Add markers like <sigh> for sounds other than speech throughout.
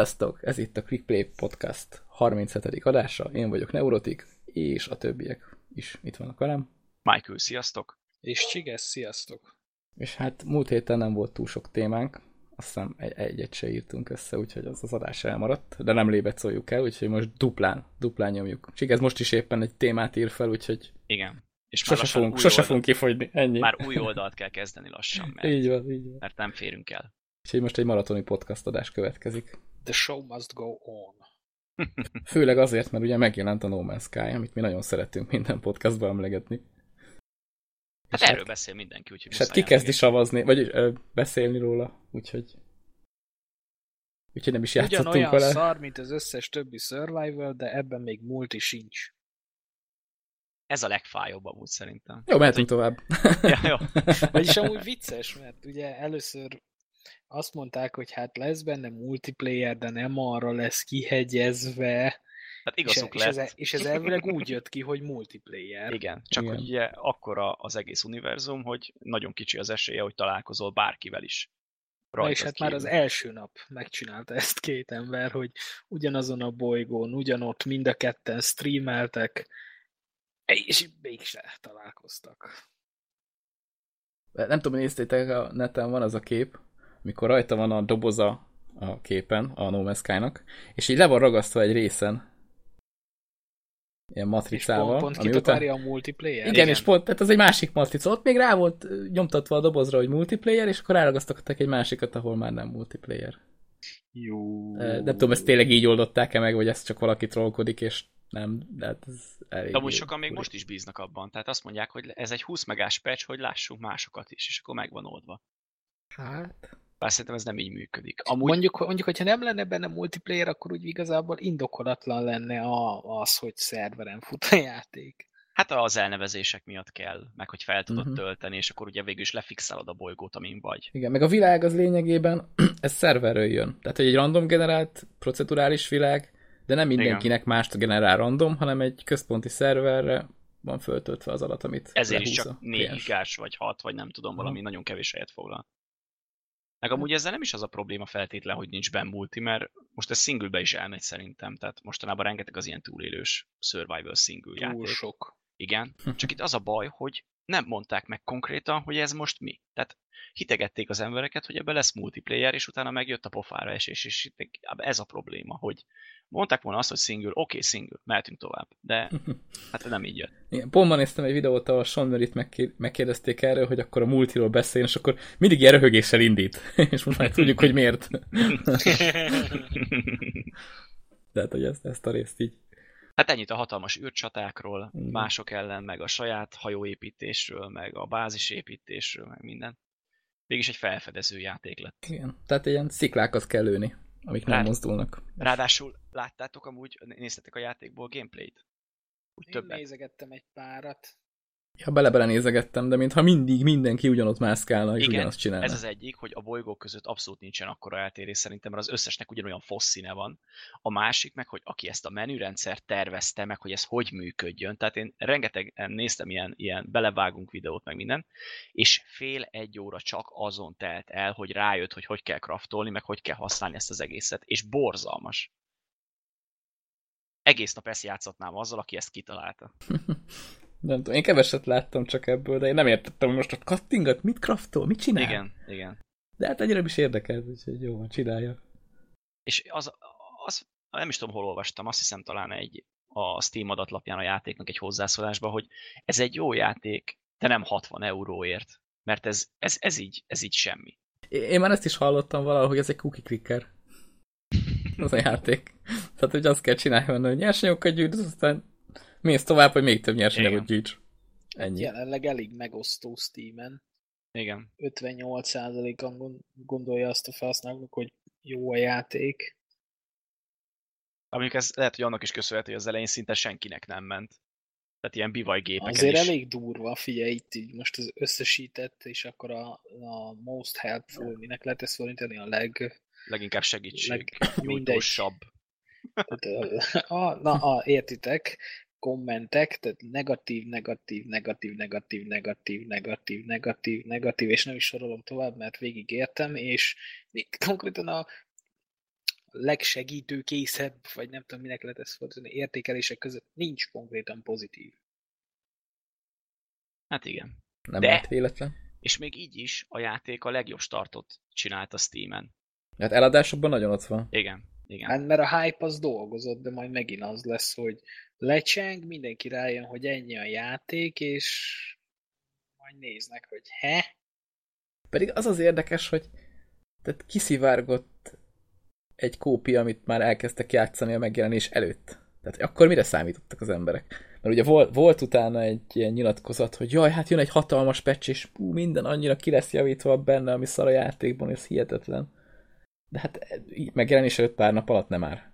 Sziasztok! Ez itt a Clickplay Podcast 37. adása. Én vagyok Neurotik, és a többiek is itt vannak velem. Michael, sziasztok! És Csiges, sziasztok! És hát múlt héten nem volt túl sok témánk, aztán egy-egyet se írtunk össze, úgyhogy az az adás elmaradt, de nem lébecoljuk el, úgyhogy most duplán, duplán nyomjuk. Csigez most is éppen egy témát ír fel, úgyhogy Igen. És sose, fogunk, sose oldalt, fogunk kifogyni, ennyi. Már új oldalt kell kezdeni lassan, mert, így van, így van. mert nem férünk el. Úgyhogy most egy maratoni podcast adás következik. The show must go on. <laughs> Főleg azért, mert ugye megjelent a No Man's Sky, amit mi nagyon szeretünk minden podcastban emlegetni. Hát És erről beszél mindenki, úgyhogy És hát kikezdi savazni, vagy ö, beszélni róla, úgyhogy úgyhogy nem is játszottunk Ugyanolyan vele. szar, mint az összes többi survival, de ebben még multi sincs. Ez a legfájóbb amúgy szerintem. Jó, mehetünk tovább. Ja, jó. Vagyis amúgy vicces, mert ugye először azt mondták, hogy hát lesz benne multiplayer, de nem arra lesz kihegyezve, Hát és, igazuk és, ez, lett. és ez elvileg úgy jött ki, hogy multiplayer. Igen, csak Igen. hogy ugye akkora az egész univerzum, hogy nagyon kicsi az esélye, hogy találkozol bárkivel is. Na és hát már az kívül. első nap megcsinálta ezt két ember, hogy ugyanazon a bolygón, ugyanott mind a ketten streameltek, és mégse találkoztak. Nem tudom, néztétek, a neten van az a kép, mikor rajta van a doboza a képen, a No Man's Sky-nak, és így le van ragasztva egy részen, ilyen És matricával. pont, pont ami után... a multiplayer. Igen, Igen. és pont, tehát az egy másik matrica. Ott még rá volt nyomtatva a dobozra, hogy multiplayer, és akkor ráragasztottak egy másikat, ahol már nem multiplayer. Jó. Nem tudom, ezt tényleg így oldották-e meg, vagy ez csak valaki trollkodik, és nem, de hát ez elég. De amúgy sokan még most is bíznak abban. Tehát azt mondják, hogy ez egy 20 megás patch, hogy lássunk másokat is, és akkor megvan oldva. Hát... Bár szerintem ez nem így működik. Amúgy... Mondjuk, mondjuk, hogyha nem lenne benne multiplayer, akkor úgy igazából indokolatlan lenne a, az, hogy szerveren fut a játék. Hát az elnevezések miatt kell, meg hogy fel tudod uh-huh. tölteni, és akkor ugye végül is lefixálod a bolygót, amin vagy. Igen, meg a világ az lényegében, <clears throat> ez szerverről jön. Tehát, hogy egy random generált procedurális világ, de nem mindenkinek mást generál random, hanem egy központi szerverre van föltöltve az adat, amit Ezért is csak a 4 kliens. gigás vagy 6, vagy nem tudom, valami Aha. nagyon kevés helyet foglal. Meg amúgy ezzel nem is az a probléma feltétlen, hogy nincs benne multi, mert most ez singlebe is elmegy szerintem, tehát mostanában rengeteg az ilyen túlélős survival single Túl játék. sok. Igen, csak itt az a baj, hogy nem mondták meg konkrétan, hogy ez most mi. Tehát hitegették az embereket, hogy ebben lesz multiplayer, és utána megjött a pofára esés, és ez a probléma, hogy mondták volna azt, hogy single, oké, okay, single, mehetünk tovább, de <laughs> hát nem így jött. Igen, pont ma néztem egy videót, ahol Sean megké- megkérdezték erről, hogy akkor a multiról beszéljen, és akkor mindig ilyen röhögéssel indít. <laughs> és most már tudjuk, hogy miért. <laughs> De hát, hogy ezt, ezt a részt így. Hát ennyit a hatalmas űrcsatákról, Igen. mások ellen, meg a saját hajóépítésről, meg a bázisépítésről, meg minden. Végig egy felfedező játék lett. Igen. Tehát ilyen sziklákat kell lőni, amik nem Hát. mozdulnak. Ráadásul láttátok amúgy, néztetek a játékból gameplayt? Úgy Én többet. nézegettem egy párat. Ja, bele-bele nézegettem, de mintha mindig mindenki ugyanott mászkálna, és Igen, ugyanazt csinálna. Ez az egyik, hogy a bolygók között abszolút nincsen akkora eltérés szerintem, mert az összesnek ugyanolyan fosszíne van. A másik meg, hogy aki ezt a menürendszert tervezte, meg hogy ez hogy működjön. Tehát én rengeteg néztem ilyen, ilyen belevágunk videót, meg minden, és fél egy óra csak azon telt el, hogy rájött, hogy hogy kell kraftolni, meg hogy kell használni ezt az egészet, és borzalmas. Egész nap ezt játszhatnám azzal, aki ezt kitalálta. <laughs> Nem tudom, én keveset láttam csak ebből, de én nem értettem, hogy most a cuttingot mit craftol, mit csinál. Igen, igen. De hát ennyire is érdekel, úgyhogy jó, csinálja. És az, az, nem is tudom, hol olvastam, azt hiszem talán egy a Steam adatlapján a játéknak egy hozzászólásba, hogy ez egy jó játék, de nem 60 euróért, mert ez, ez, ez, így, ez így semmi. Én már ezt is hallottam valahol, hogy ez egy cookie clicker. <laughs> Az a játék. Tehát, hogy azt kell csinálni, benne, hogy nyersanyagokat gyűjtesz, aztán mész tovább, hogy még több nyersanyagot gyűjts. Ennyi. Jelenleg elég megosztó Steam-en. Igen. 58%-an gond- gondolja azt a felhasználók, hogy jó a játék. Amik ez lehet, hogy annak is köszönhető, hogy az elején szinte senkinek nem ment. Tehát ilyen bivajgépeken Azért is. elég durva, figyelj itt így most az összesített, és akkor a, a most helpful, minek lehet ezt fordítani, a leg... Leginkább segítség. leg mindegy. Tehát, a, a, na, a, értitek, kommentek, tehát negatív, negatív, negatív, negatív, negatív, negatív, negatív, negatív, és nem is sorolom tovább, mert végig értem, és itt konkrétan a, legsegítőkészebb, vagy nem tudom, minek lehet ezt fordítani, értékelések között nincs konkrétan pozitív. Hát igen. Nem De- véletlen. És még így is a játék a legjobb startot csinált a Steam-en. Hát eladásokban nagyon ott van. Igen, igen. Hát mert a hype az dolgozott, de majd megint az lesz, hogy lecseng, mindenki rájön, hogy ennyi a játék, és majd néznek, hogy he? Pedig az az érdekes, hogy tehát kiszivárgott egy kópia, amit már elkezdtek játszani a megjelenés előtt. Tehát akkor mire számítottak az emberek? Mert ugye volt, volt utána egy ilyen nyilatkozat, hogy jaj, hát jön egy hatalmas patch, és hú, minden annyira ki lesz javítva benne, ami szar a játékban, ez hihetetlen. De hát megjelenés előtt pár nap alatt nem már.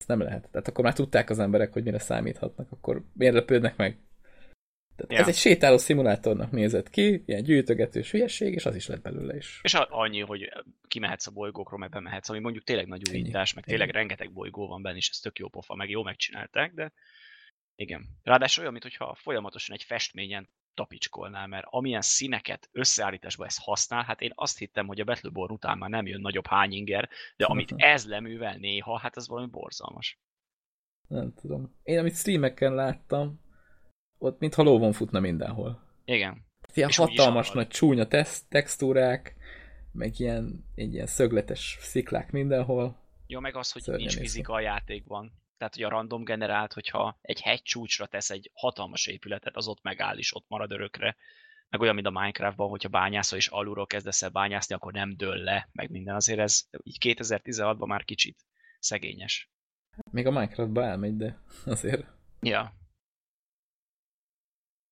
Ez nem lehet. Tehát akkor már tudták az emberek, hogy mire számíthatnak, akkor miért lepődnek meg? Tehát Ja. Ez egy sétáló szimulátornak nézett ki, ilyen gyűjtögetős hülyeség, és az is lett belőle is. És annyi, hogy kimehetsz a bolygókról, meg bemehetsz, ami mondjuk tényleg nagy Ennyi. újítás, meg Ennyi. tényleg rengeteg bolygó van benne, és ez tök jó pofa, meg jó megcsinálták, de igen. Ráadásul olyan, mintha folyamatosan egy festményen tapicskolnál, mert amilyen színeket összeállításba ezt használ, hát én azt hittem, hogy a Battleborn után már nem jön nagyobb hányinger, de amit ez leművel néha, hát az valami borzalmas. Nem tudom. Én amit streameken láttam, ott mintha lóvon futna mindenhol. Igen. Tehát Ilyen És hatalmas nagy csúnya tesz- textúrák, meg ilyen, ilyen szögletes sziklák mindenhol. Jó, meg az, hogy Szörnyen nincs fizika a játékban. Tehát, hogy a random generált, hogyha egy hegy csúcsra tesz egy hatalmas épületet, az ott megáll és ott marad örökre. Meg olyan, mint a Minecraftban, hogyha bányászol és alulról kezdesz el bányászni, akkor nem dől le, meg minden. Azért ez így 2016-ban már kicsit szegényes. Még a Minecraftba elmegy, de <laughs> azért Ja,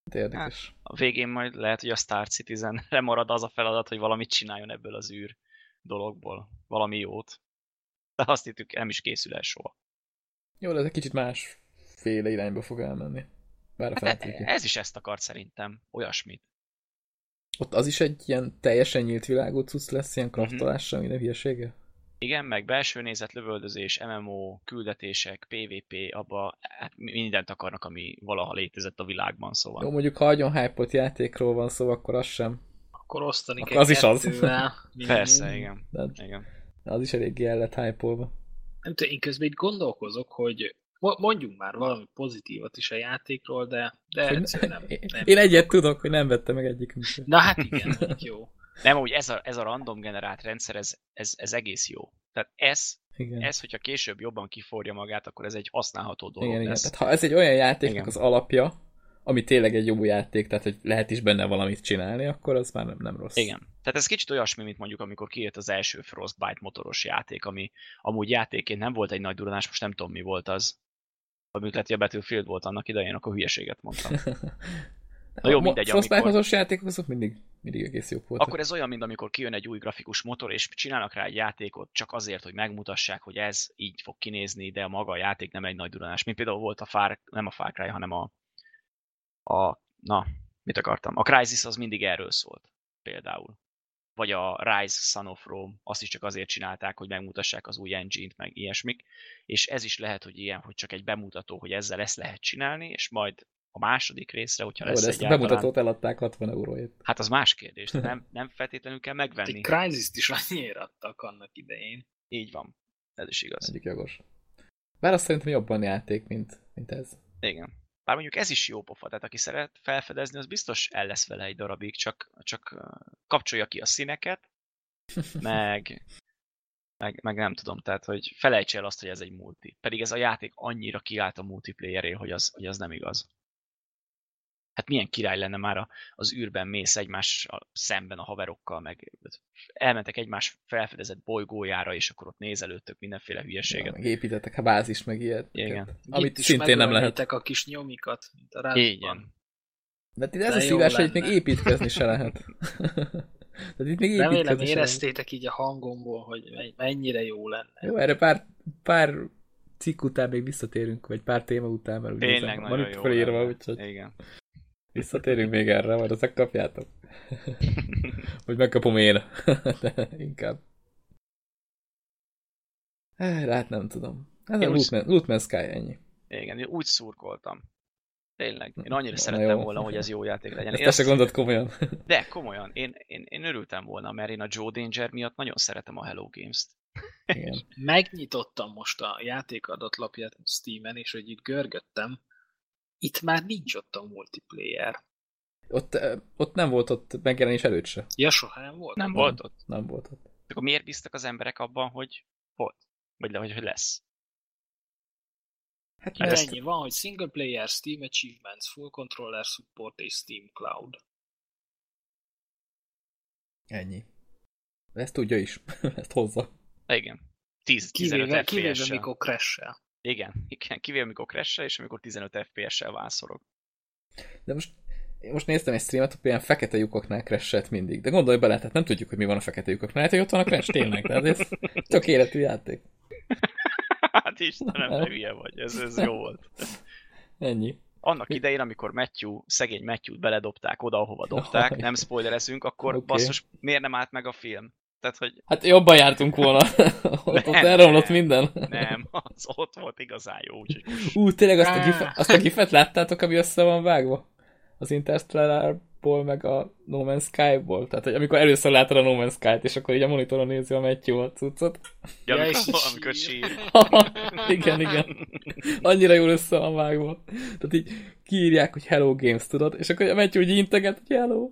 de érdekes. a végén majd lehet, hogy a Star Citizenre marad az a feladat, hogy valamit csináljon ebből az űr dologból. Valami jót. De azt hittük, nem is készül el soha. Jó, de ez egy kicsit más féle irányba fog elmenni. Bár a Hát ez is ezt akart szerintem. Olyasmit. Ott az is egy ilyen teljesen nyílt világú cucc lesz, ilyen Mhm. kraftolással, minden hülyesége? Igen, meg belső nézet, lövöldözés, MMO, küldetések, PvP, abba hát mindent akarnak, ami valaha létezett a világban, szóval. Jó, mondjuk ha nagyon hype játékról van szó, akkor az sem. Akkor osztani Akkor kell az is az. Persze, igen. De igen. az is eléggé el lett hype-olva. Nem tudom, én közben itt gondolkozok, hogy mo- mondjunk már valami pozitívat is a játékról, de, de Hogy nem, én, <laughs> nem. én egyet tudok, hogy nem vette meg egyikünk sem. Na hát igen, <laughs> jó. Nem, úgy ez a, ez a random generált rendszer, ez, ez, ez egész jó. Tehát ez, Igen. ez, hogyha később jobban kiforja magát, akkor ez egy használható dolog igen, igen. lesz. Tehát ha ez egy olyan játéknak Igen. az alapja, ami tényleg egy jó játék, tehát hogy lehet is benne valamit csinálni, akkor az már nem, nem rossz. Igen. Tehát ez kicsit olyasmi, mint mondjuk amikor kijött az első Frostbite motoros játék, ami amúgy játékként nem volt egy nagy duranás, most nem tudom mi volt az. Amik lehet, hogy a Battlefield volt annak idején, akkor hülyeséget mondtam. <laughs> Na jó, mindegy, Frostbite amikor- játékok azok mindig, mindig egész jók voltak. Akkor ez olyan, mint amikor kijön egy új grafikus motor, és csinálnak rá egy játékot csak azért, hogy megmutassák, hogy ez így fog kinézni, de a maga a játék nem egy nagy duranás. Mint például volt a Far, nem a Far Cry, hanem a, a na, mit akartam? A Crysis az mindig erről szólt, például. Vagy a Rise Son of Rome, azt is csak azért csinálták, hogy megmutassák az új engine-t, meg ilyesmik. És ez is lehet, hogy ilyen, hogy csak egy bemutató, hogy ezzel ezt lehet csinálni, és majd a második részre, hogyha Jó, lesz ezt a egyáltalán... bemutatót eladták 60 euróért. Hát az más kérdés, de nem, nem feltétlenül kell Egy megvenni. Crysis-t is annyiért <laughs> adtak annak idején. Így van. Ez is igaz. Egyik jogos. Bár azt szerintem jobban játék, mint, mint ez. Igen. Bár mondjuk ez is jó pofa, tehát aki szeret felfedezni, az biztos el lesz vele egy darabig, csak, csak kapcsolja ki a színeket, meg, meg, meg nem tudom, tehát hogy felejts el azt, hogy ez egy multi. Pedig ez a játék annyira kiállt a multiplayeré, hogy az, hogy az nem igaz. Hát milyen király lenne már a, az űrben mész egymással szemben a haverokkal, meg elmentek egymás felfedezett bolygójára, és akkor ott nézelődtök mindenféle Ja, hülyeséget. meg építettek a bázis, meg ilyet. Igen. Amit Itt is szintén nem lehet. a kis nyomikat, mint a rádban. Igen. De ez a szívás, hogy itt még építkezni se lehet. <laughs> Tehát itt még Remélem éreztétek így a hangomból, hogy men- mennyire jó lenne. Jó, erre pár, pár cikk után még visszatérünk, vagy pár téma után, mert ugye Tényleg van itt felírva, úgyhogy Igen. Visszatérünk még erre, majd ezek kapjátok. <laughs> Vagy megkapom én. <laughs> De inkább. Eh, hát nem tudom. Ez Én a úgy- Lootman, Lootman Sky ennyi. Igen, én úgy szurkoltam. Tényleg. Én annyira Na szerettem jó. volna, hogy ez jó játék legyen. Ezt Én azt- gondolt komolyan. <laughs> De komolyan, én, én, én örültem volna, mert én a Joe Danger miatt nagyon szeretem a Hello Games-t. Igen. Megnyitottam most a játékadatlapját Steam-en, és hogy itt görgöttem, itt már nincs ott a multiplayer. Ott, eh, ott nem volt ott megjelenés előtt se. Ja, soha nem volt. Nem volt ott. Nem volt ott. Akkor miért bíztak az emberek abban, hogy volt? Vagy le, hogy hogy lesz? Hát mert ennyi van, hogy single player, Steam Achievements, Full Controller Support és Steam Cloud. ennyi. Ezt tudja is. <laughs> ezt hozza. Igen. 10, 15 Kivéve, kivéve FPS-sel. mikor crash -el. Igen, igen, kivéve mikor crash és amikor 15 FPS-sel vászorog. De most én most néztem egy streamet, hogy ilyen fekete lyukaknál crashet mindig. De gondolj bele, tehát nem tudjuk, hogy mi van a fekete lyukaknál. Lehet, hogy ott van a crash tényleg. Tehát ez tökéletű játék. <laughs> hát Istenem, te hülye vagy, ez, ez jó volt. Ennyi. Annak idején, amikor Matthew, szegény Matthew-t beledobták oda, ahova <laughs> dobták, nem spoilerezünk, akkor okay. basszus, miért nem állt meg a film? Tehát, hogy Hát jobban jártunk volna. <laughs> ott, ott elromlott nem. minden. nem, az ott volt igazán jó, úgyhogy most Ú, tényleg azt a, gifet, azt a gifet láttátok, ami össze van vágva? Az Interstellarból, meg a No Man's Sky-ból. Tehát, hogy amikor először látod a No Man's Sky-t, és akkor így a monitoron nézi a Matthew a cuccot. ja, Ja, amikor, és amikor sír. sír. <laughs> igen, igen. Annyira jól össze van vágva. Tehát így kiírják, hogy Hello Games, tudod? És akkor a Matthew úgy integet, hogy Hello.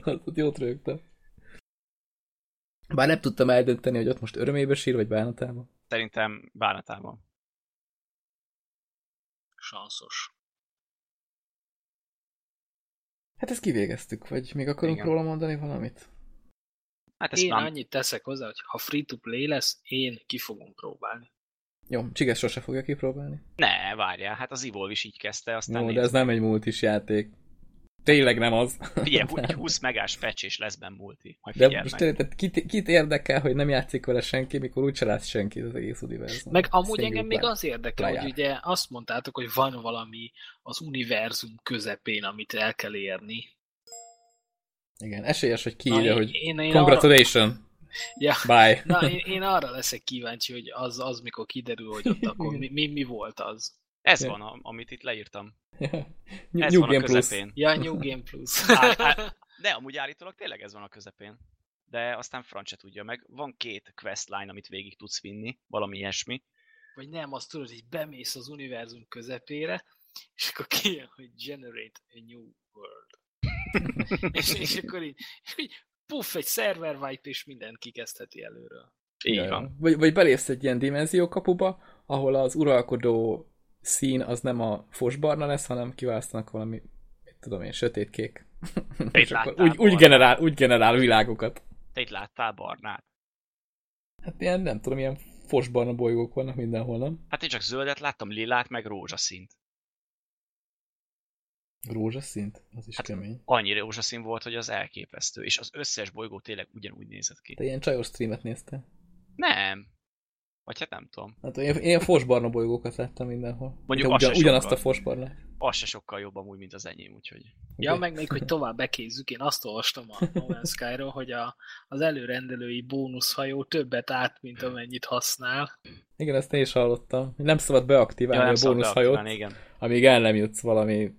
Azt <laughs> ott jót rögtem. Bár nem tudtam eldönteni, hogy ott most örömébe sír, vagy bánatába. Szerintem bánatában. Sanszos. Hát ezt kivégeztük, vagy még akarunk Igen. róla mondani valamit? Hát ezt Én nem, annyit teszek hozzá, hogy ha free-to-play lesz, én ki fogom próbálni. Jó, Csiges sose fogja kipróbálni. Ne, várjál, hát az Evolve is így kezdte, aztán Jó, de ez nem egy multis játék. Tényleg nem az. Figyelj, <laughs> hu- 20 megás patch és lesz benne multi. Majd De most meg. tényleg, tehát kit, kit érdekel, hogy nem játszik vele senki, mikor úgyse látsz senki az egész univerzum. Meg amúgy Single engem még az érdekel, player. hogy ugye azt mondtátok, hogy van valami az univerzum közepén, amit el kell érni. Igen, esélyes, hogy kiírja, hogy én, én arra, congratulations, ja, bye. na, én, én arra leszek kíváncsi, hogy az, az mikor kiderül, hogy ott akkor <laughs> mi, mi, mi volt az. Ez Ja. van, a- amit itt leírtam. New <laughs> Ez New van a Game Plus. közepén. Ja, New Game Plus. <laughs> Á- á- <laughs> De amúgy állítólag tényleg ez van a közepén. De aztán franc se tudja meg. Van két questline, amit végig tudsz vinni, valami ilyesmi. Vagy nem, azt tudod, hogy bemész az univerzum közepére, és akkor kijön, hogy generate a new world. és, és akkor így, és így puff, egy server wipe, és mindent kikezdheti előről. Így van. Vagy, vagy belépsz egy ilyen dimenziókapuba, ahol az uralkodó szín az nem a fosbarna lesz, hanem kiválasztanak valami, mit tudom én, sötétkék. Láttál úgy, úgy, generál, úgy generál világokat. Te itt láttál barnát? Hát ilyen, nem tudom, ilyen fosbarna bolygók vannak mindenhol, nem? Hát én csak zöldet láttam, lilát, meg rózsaszínt. Rózsaszint? Az is Hát- kemény. Annyi rózsaszín volt, hogy az elképesztő. És az összes bolygó tényleg ugyanúgy nézett ki. Te ilyen csajos streamet néztél? Nem. Vagy hát nem tudom. Hát én, én fosbarna bolygókat láttam mindenhol. Mondjuk ugyan, ugyanazt a sokkal. fosbarna. Az se sokkal jobb amúgy, mint az enyém, úgyhogy... Ja, meg még, hogy tovább bekézzük, én azt olvastam a No Man's Sky-ról, hogy a, az előrendelői bónuszhajó többet át, mint amennyit használ. Igen, ezt én is hallottam. Nem szabad beaktiválni nem a bónuszhajót, igen. amíg el nem jutsz valami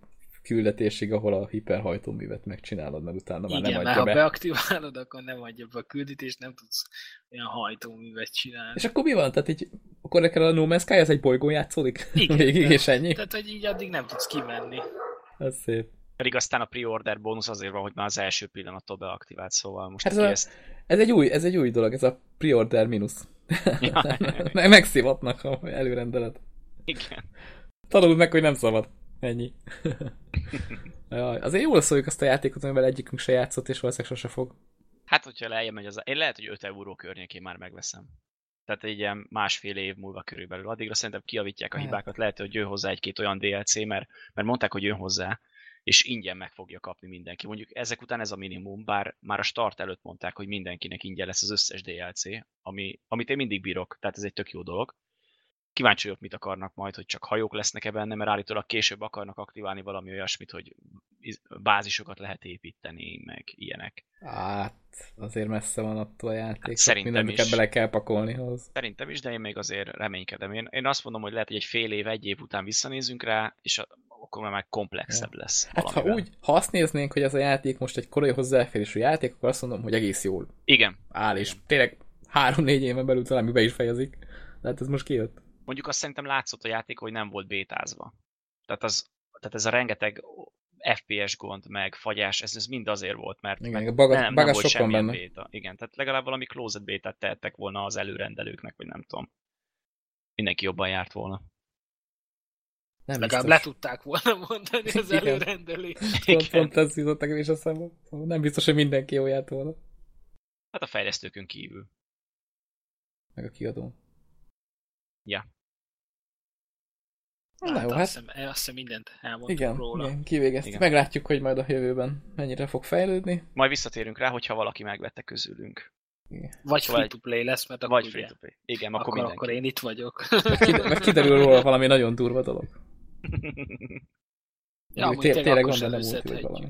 küldetésig, ahol a hiperhajtóművet megcsinálod, mert utána már Igen, nem mert adja ha be. beaktiválod, akkor nem adja be a küldetést, nem tudsz olyan hajtóművet csinálni. És akkor mi van? Tehát így, akkor nekem a No Man's Sky, ez egy bolygón játszódik? Igen, <laughs> Végig, de- és ennyi? Tehát, hogy így addig nem tudsz kimenni. Ez szép. Pedig aztán a pre-order bónusz azért van, hogy már az első pillanattól beaktivált, szóval most Hát ez a- ezt... Ez egy új, ez egy új dolog, ez a pre-order mínusz. Ja. <laughs> Meg- Megszivatnak, ha előrendeled. Igen. Tanuld meg, hogy nem szabad. Ennyi. <laughs> Jaj, azért jól szóljuk azt a játékot, amivel egyikünk se játszott, és valószínűleg sose fog. Hát, hogyha lejjebb megy az... Én lehet, hogy 5 euró környékén már megveszem. Tehát egy ilyen másfél év múlva körülbelül. Addigra szerintem kiavítják a Hát. hibákat. Lehet, hogy jön hozzá egy-két olyan DLC, mert, mert mondták, hogy jön hozzá, és ingyen meg fogja kapni mindenki. Mondjuk ezek után ez a minimum, bár már a start előtt mondták, hogy mindenkinek ingyen lesz az összes DLC, ami, amit én mindig bírok, tehát ez egy tök jó dolog. Kíváncsi vagyok, mit akarnak majd, hogy csak hajók lesznek-e benne, mert állítólag később akarnak aktiválni valami olyasmit, hogy bázisokat lehet építeni, meg ilyenek. Hát, azért messze van attól a játék. Hát szerintem is. bele kell pakolni ahhoz. Szerintem is, de én még azért reménykedem. Én, én azt mondom, hogy lehet, hogy egy fél év, egy év után visszanézünk rá, és a, akkor már, komplexebb lesz. Hát ha úgy, ha azt néznénk, hogy ez a játék most egy korai hozzáférésű játék, akkor azt mondom, hogy egész jól Igen. áll, és Igen. tényleg három-négy éven belül talán be is fejezik. De hát ez most kijött. Mondjuk azt szerintem látszott a játék, hogy nem volt bétázva. Tehát, az, tehát ez a rengeteg FPS gond, meg fagyás, ez, ez mind azért volt, mert Igen, meg a baga, nem, baga nem volt semmilyen benne. béta. Igen, tehát legalább valami closet bétát tehettek volna az előrendelőknek, vagy nem tudom. Mindenki jobban járt volna. Nem Legalább biztos. le tudták volna mondani az <laughs> Igen. előrendelést. Pont, pont ez jutott nekem is eszembe. Szóval Nem biztos, hogy mindenki jól járt volna. Hát a fejlesztőkön kívül. Meg a kiadó. Ja. Na jó, azt, hát hiszem, azt hiszem mindent elmondtuk igen, róla. igen kivégeztük. Igen. Meglátjuk, hogy majd a jövőben mennyire fog fejlődni. Majd visszatérünk rá, hogyha valaki megvette közülünk. Vagy Vagy- free-to-play lesz, mert akkor, Vagy ugye, free to play. Igen, akkor, akkor, mindenki. akkor én itt vagyok. Meg kide- Meg kiderül róla valami nagyon durva dolog. <laughs> ja, Hogy tényleg tényleg akkor benne múlti, vagy összethetjük. valami.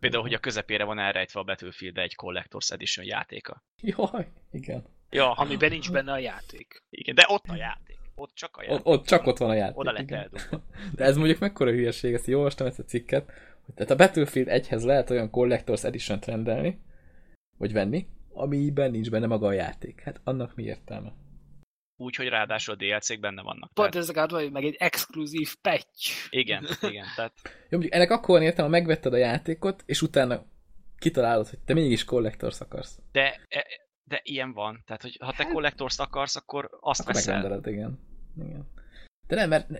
Például, hogy a közepére van elrejtve a battlefield egy Collector's Edition játéka. Jaj, igen. Ja, Amiben nincs benne a játék. igen, de ott a játék. Ott csak a játék. Ott, ott csak ott van a játék. Oda lett eldugva. <laughs> De ez mondjuk mekkora hülyeség, ezt jól olvastam ezt a cikket, hogy tehát a Battlefield 1-hez lehet olyan Collector's Edition-t rendelni, vagy venni, amiben nincs benne maga a játék. Hát annak mi értelme? Úgy, hogy ráadásul a DLC-k benne vannak. Pont Tehát, ez a vagy meg egy exkluzív patch. igen, igen, tehát Jó, mondjuk ennek akkor van értelme, ha megvetted a játékot, és utána kitalálod, hogy te mégis Collectors akarsz. de, e, de ilyen van. Tehát, hogy ha te collectors akarsz, akkor azt Akkor veszel. igen. Igen. De nem, mert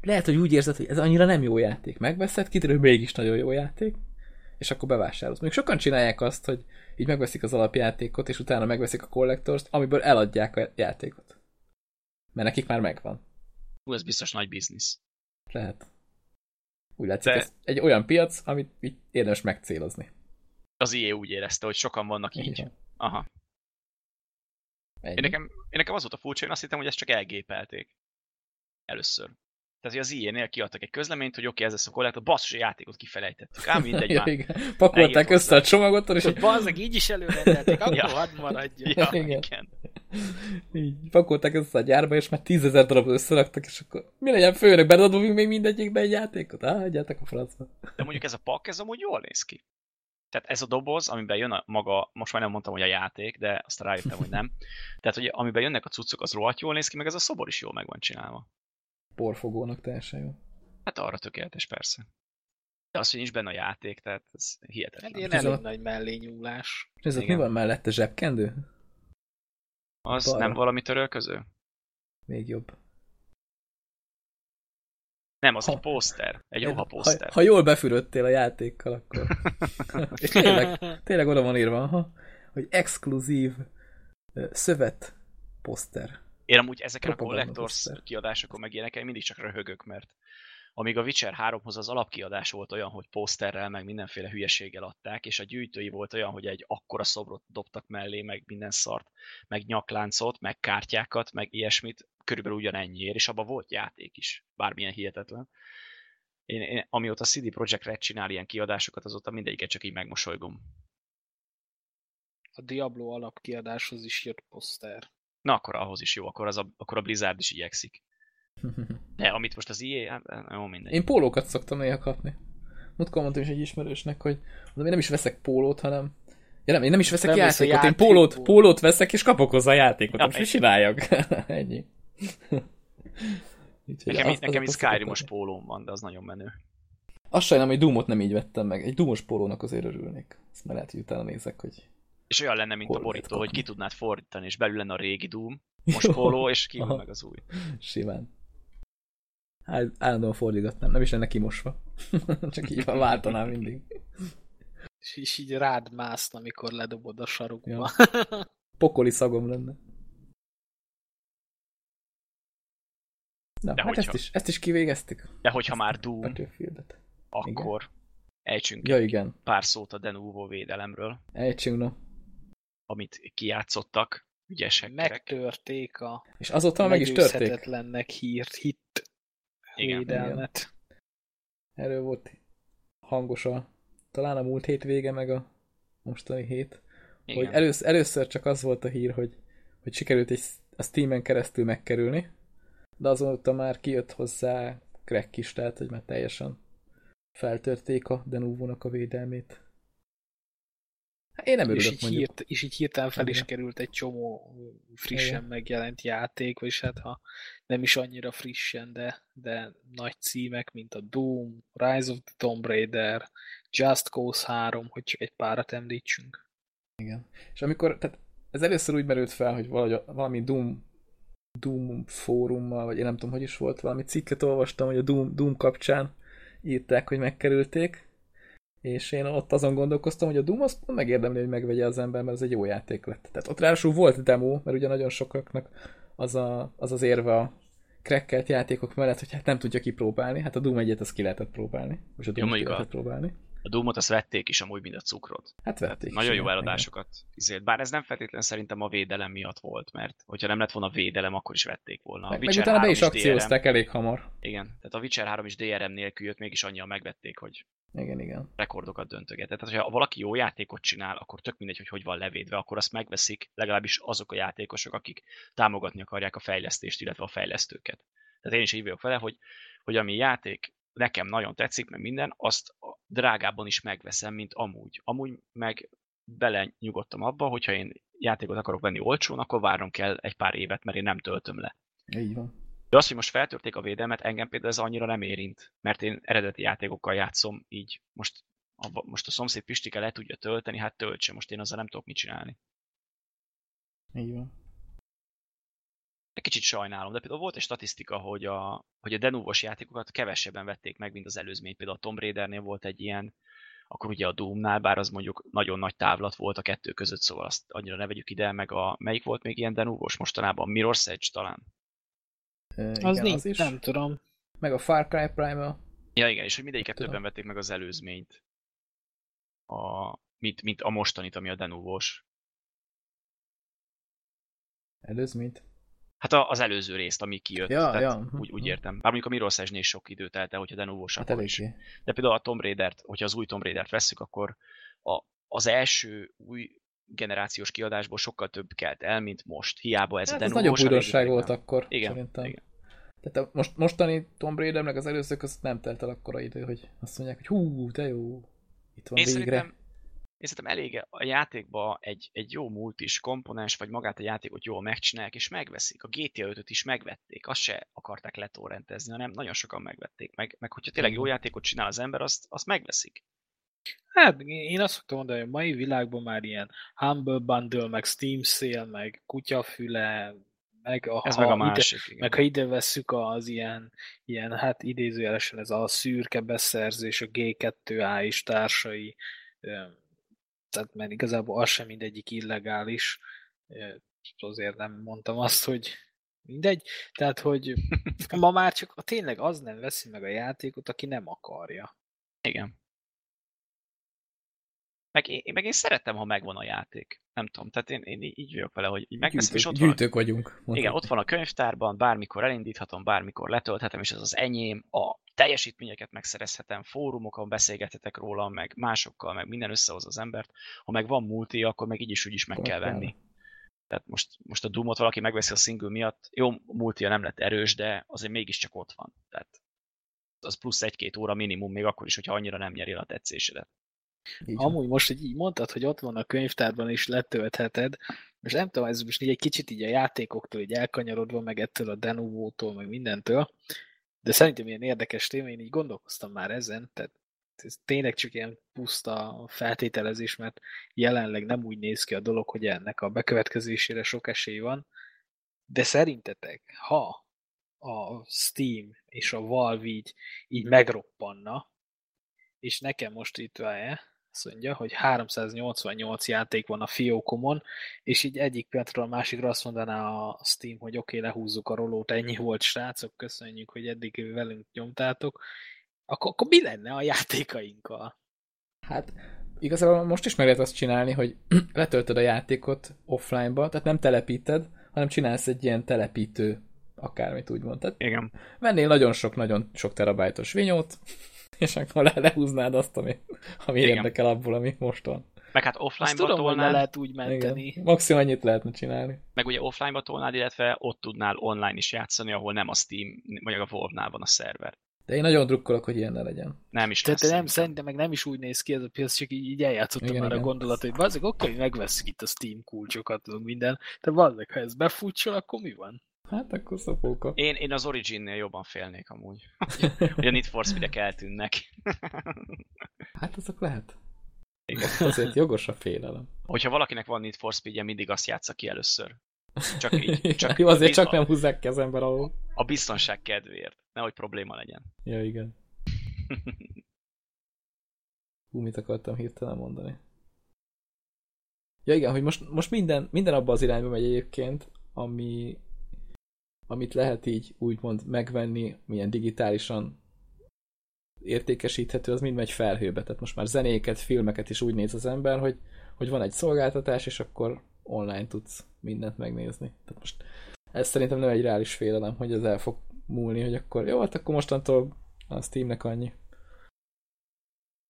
lehet, hogy úgy érzed, hogy ez annyira nem jó játék. Megveszed, kiderül, hogy mégis nagyon jó játék, és akkor bevásárolsz. Még sokan csinálják azt, hogy így megveszik az alapjátékot, és utána megveszik a collectors amiből eladják a játékot. Mert nekik már megvan. Hú, ez biztos nagy biznisz. Lehet. Úgy látszik, De- ez egy olyan piac, amit így érdemes megcélozni. Az IE úgy érezte, hogy sokan vannak így. Van. Aha. Ennyi. Én nekem, én nekem az volt a furcsa, én azt hittem, hogy ezt csak elgépelték. Először. Tehát, hogy az IE-nél kiadtak egy közleményt, hogy oké, okay, ez lesz a kollektor, basszus, a játékot kifelejtettük. Ám mindegy ja, már. igen. Pakolták össze a csomagot, és És bazzeg, így is előrendelték, akkor Ja. hadd maradjon. Ja, Igen. igen. így pakolták össze a gyárba, és már tízezer darab összeraktak, és akkor mi legyen főnök, bedobunk még mindegyikbe egy játékot? Á, hagyjátok a francba. De mondjuk ez a pak, ez amúgy jól néz ki. Tehát ez a doboz, amiben jön a maga, most már nem mondtam, hogy a játék, de azt rájöttem, hogy nem. <laughs> Tehát, hogy amiben jönnek a cuccok, az rohadt jól néz ki, meg ez a szobor is jól meg van csinálva. Porfogónak teljesen jó. Hát arra tökéletes, persze. De az, hogy nincs benne a játék, tehát ez hihetetlen. Hát ilyen Ez elég a- nagy mellényúlás. Nézzük, mi Igen. van mellette? Zsebkendő? Az balra. nem valami törölköző? Még jobb. Nem, az Ha- egy pószter. Egy ruha ha, pószter. ha jól befürödtél a játékkal, akkor... <laughs> És tényleg, tényleg oda van írva, aha, hogy exkluzív szövet poszter. Én amúgy ezeken a Collectors poszter. kiadásokon meg ilyeneken mindig csak röhögök, mert amíg a Witcher 3-hoz az alapkiadás volt olyan, hogy poszterrel, meg mindenféle hülyeséggel adták, és a gyűjtői volt olyan, hogy egy akkora szobrot dobtak mellé, meg minden szart, meg nyakláncot, meg kártyákat, meg ilyesmit, körülbelül ugyanennyiért, és abban volt játék is, bármilyen hihetetlen. Én, én amióta CD Projekt Red csinál ilyen kiadásokat, azóta mindegyiket csak így megmosolygom. A Diablo alapkiadáshoz is jött poszter. Na, akkor ahhoz is jó, akkor, az a, akkor a Blizzard is igyekszik. De <laughs> amit most az IE, hát jó mindegy. Én pólókat szoktam néha kapni. Múltkor mondtam is egy ismerősnek, hogy mondom, én nem is veszek pólót, hanem Ja nem, én nem is veszek Nem a játékot, én pólót, pólót veszek, és kapok hozzá játékot. Ja, Most mit egy- csináljak? <laughs> Ennyi. <laughs> Nekem, azt- nekem szokott Skyrimos pólóm van, de az nagyon menő. Azt sajnálom, hogy Doomot nem így vettem meg. Egy Doomos pólónak azért örülnék. Azt már lehet, hogy utána nézek, hogy... És olyan lenne, mint a borító, hogy ki tudnád fordítani, és belül lenne a régi Doom, <laughs> most póló, és kívül meg az új. Simán. Áll- Állandóan fordítgatnám, nem is lenne kimosva. <laughs> Csak így van, váltanám mindig. És így rád mászna, amikor ledobod a sarokba. Ja. Pokoli szagom lenne. Na, De hát hogyha- ezt is, ezt is kivégeztük. De hogyha már Doom, akkor ejtsünk Ja, egy igen. pár szót a Denuvo védelemről, Ejtsünk, no. amit kijátszottak, ügyesek. Megtörték a És azóta meg is törték. hírt hit Igen. védelmet. Erről volt hangos a, talán a múlt hét vége, meg a mostani hét. Igen. Hogy először, először csak az volt a hír, hogy, hogy sikerült egy, a Steam-en keresztül megkerülni, de azóta már kijött hozzá crack is, tehát hogy már teljesen feltörték a Denuvo-nak a védelmét. Hát én nem és örülök így, mondjuk. hírt, és így hirtelen fel is került egy csomó frissen Igen. megjelent játék, vagyis hát ha nem is annyira frissen, de, de nagy címek, mint a Doom, Rise of the Tomb Raider, Just Cause 3, hogy csak egy párat említsünk. Igen. És amikor, tehát ez először úgy merült fel, hogy valahogy valami Doom Doom fórummal, vagy én nem tudom, hogy is volt, valami cikket olvastam, hogy a Doom, Doom kapcsán írták, hogy megkerülték, és én ott azon gondolkoztam, hogy a Doom azt megérdemli, hogy megvegye az ember, mert ez egy jó játék lett. Tehát ott ráadásul volt demo, mert ugye nagyon sokaknak az a, az, az érve a crackelt játékok mellett, hogy hát nem tudja kipróbálni. Hát a Doom egyet azt ki lehetett próbálni. És a Doom ki mondjuk a- lehetett próbálni. A Doomot azt vették is amúgy, mint a cukrot. Hát vették. is, nagyon jó eladásokat. Izért. Bár ez nem feltétlenül szerintem a védelem miatt volt, mert hogyha nem lett volna védelem, akkor is vették volna. A Meg, meg Witcher utána be 3 is DRM akciózták elég hamar. Igen, tehát a Witcher 3 is DRM nélkül jött, mégis annyian megvették, hogy Igen, igen. rekordokat döntögetett. Tehát, ha valaki jó játékot csinál, akkor tök mindegy, hogy hogy van levédve, akkor azt megveszik legalábbis azok a játékosok, akik támogatni akarják a fejlesztést, illetve a fejlesztőket. Tehát én is így vagyok vele, hogy, hogy ami játék nekem nagyon tetszik, meg minden, azt a drágábban is megveszem, mint amúgy. Amúgy meg bele nyugodtam abba, hogyha én játékot akarok venni olcsón, akkor várnom kell egy pár évet, mert én nem töltöm le. Így van. De az, hogy most feltörték a védelmet, engem például ez annyira nem érint, mert én eredeti játékokkal játszom, így most a, most a szomszéd Pistike le tudja tölteni, hát töltse, most én azzal nem tudok mit csinálni. Így van. Egy kicsit sajnálom, de például volt egy statisztika, hogy a, hogy a denúvos játékokat kevesebben vették meg, mint az előzmény. Például a Tomb Raidernél volt egy ilyen, akkor ugye a Doomnál, bár az mondjuk nagyon nagy távlat volt a kettő között, szóval azt annyira ne vegyük ide, meg a, melyik volt még ilyen denúvos mostanában? Mirror's Edge talán? E, Az igen, nincs, az is. nem tudom. Meg a Far Cry Primal. Ja igen, és hogy mindegyiket Tudom. többen vették meg az előzményt. A, mint, mint a mostanit, ami a denúvos. Előzményt. Hát a, az előző részt, ami kijött. Ja, tehát ja, mhm, Úgy, úgy mhm. értem. Bár mondjuk a Mirror's Edge-nél is sok idő telt el, hogyha denúvos Hát akkor is. De például a Tomb Raider-t, hogyha az új Tomb Raider-t vesszük, akkor a, az első új generációs kiadásból sokkal több kelt el, mint most. Hiába ez Hát a ez nagyobb újdonság volt nem. akkor, Igen, szerintem. igen. Tehát a most, mostani Tomb Raider meg az előzők között nem telt el akkora idő, hogy azt mondják, hogy hú, de jó, itt van Én végre. szerintem, én szerintem elég a játékba egy, egy jó multis komponens, vagy magát a játékot jól megcsinálják, és megveszik. A GTA 5-öt is megvették, azt se akarták letorrentezni, hanem nagyon sokan megvették. Meg, meg hogyha tényleg jó játékot csinál az ember, azt, azt megveszik. Hát én azt szoktam mondani, hogy a mai világban már ilyen Humble Bundle, meg Steam Sale, meg kutyafüle, meg a, Ez ha meg a ide- másik. igen. Meg ha ide vesszük az ilyen, ilyen hát idézőjelesen ez a szürke beszerzés, a G2A is társai, tehát mert igazából az sem mindegyik illegális, azért nem mondtam azt, hogy mindegy, tehát hogy <laughs> ma már csak tényleg az nem veszi meg a játékot, aki nem akarja. Igen. Meg én, meg én szeretem, ha megvan a játék. Nem tudom, tehát én, én így vagyok vele, hogy így megveszem, és Gyűjtők, ott van, a- gyűjtők vagyunk. igen, mondhatni. ott van a könyvtárban, bármikor elindíthatom, bármikor letölthetem, és ez az enyém, a teljesítményeket megszerezhetem, fórumokon beszélgethetek róla, meg másokkal, meg minden összehoz az embert. Ha meg van multi, akkor meg így is úgy is meg kell venni. Tehát most, most a Doomot valaki megveszi a single miatt, jó, multia nem lett erős, de azért mégiscsak ott van. Tehát az plusz egy-két óra minimum, még akkor is, hogyha annyira nem nyeri el a tetszésedet. Így van. Amúgy most, hogy így mondtad, hogy ott van a könyvtárban és letöltheted, most nem tudom, ez most így egy kicsit így a játékoktól így elkanyarodva, meg ettől a Denuvótól, meg mindentől, de szerintem ilyen érdekes téma, én így gondolkoztam már ezen, tehát ez tényleg csak ilyen puszta feltételezés, mert jelenleg nem úgy néz ki a dolog, hogy ennek a bekövetkezésére sok esély van, de szerintetek, ha a Steam és a Valve így, így megroppanna, és nekem most itt várja, azt mondja, hogy 388 játék van a fiókomon, és így egyik pillanatról a másikra azt mondaná a Steam, hogy oké, okay, lehúzzuk a rolót, ennyi volt, srácok, köszönjük, hogy eddig velünk nyomtátok, akkor, akkor mi lenne a játékainkkal? Hát igazából most is meg lehet azt csinálni, hogy <clears throat> letöltöd a játékot offline-ba, tehát nem telepíted, hanem csinálsz egy ilyen telepítő akármit úgy mondtad. Igen. Vennél nagyon sok, nagyon sok terabájtos vinyót, és akkor le, lehúznád azt, ami, ami Igen. érdekel abból, ami most van. Meg hát offline-ba tudom, hogy le tolnád, lehet úgy menteni. Igen. Maximum annyit lehetne csinálni. meg ugye offline-ba tolnád, illetve ott tudnál online is játszani, ahol nem a Steam, vagy a Valve-nál van a szerver. De én nagyon drukkolok, hogy ilyen ne legyen. Nem is Tehát lesz. nem, szerintem meg nem is úgy néz ki ez a piac, csak így, így eljátszottam Igen, már a igen. gondolat, hogy bazzeg, oké, hogy megveszünk itt a Steam kulcsokat, minden, de bazzeg, ha ez befutcsol, akkor mi van? Hát akkor szopóka. Én, én az Origin-nél jobban félnék amúgy. <laughs> hogy a Need for Speed-ek eltűnnek. Hát azok lehet. Igen. <laughs> Azért jogos a félelem. Hogyha valakinek van Need for Speed-je, mindig azt játsza ki először. Csak így. <laughs> Csak Jó, azért biz- csak nem húzzák ki az ember alól. A biztonság kedvéért. Nehogy probléma legyen. Ja, igen. Hú, mit akartam hirtelen mondani? Ja igen, hogy most, most minden, minden abba az irányba megy egyébként, ami, amit lehet így úgymond megvenni, milyen digitálisan értékesíthető, az mind megy felhőbe. Tehát most már zenéket, filmeket is úgy néz az ember, hogy, hogy van egy szolgáltatás, és akkor online tudsz mindent megnézni. Tehát most ez szerintem nem egy reális félelem, hogy ez el fog múlni, hogy akkor jó, hát akkor mostantól a Steamnek annyi.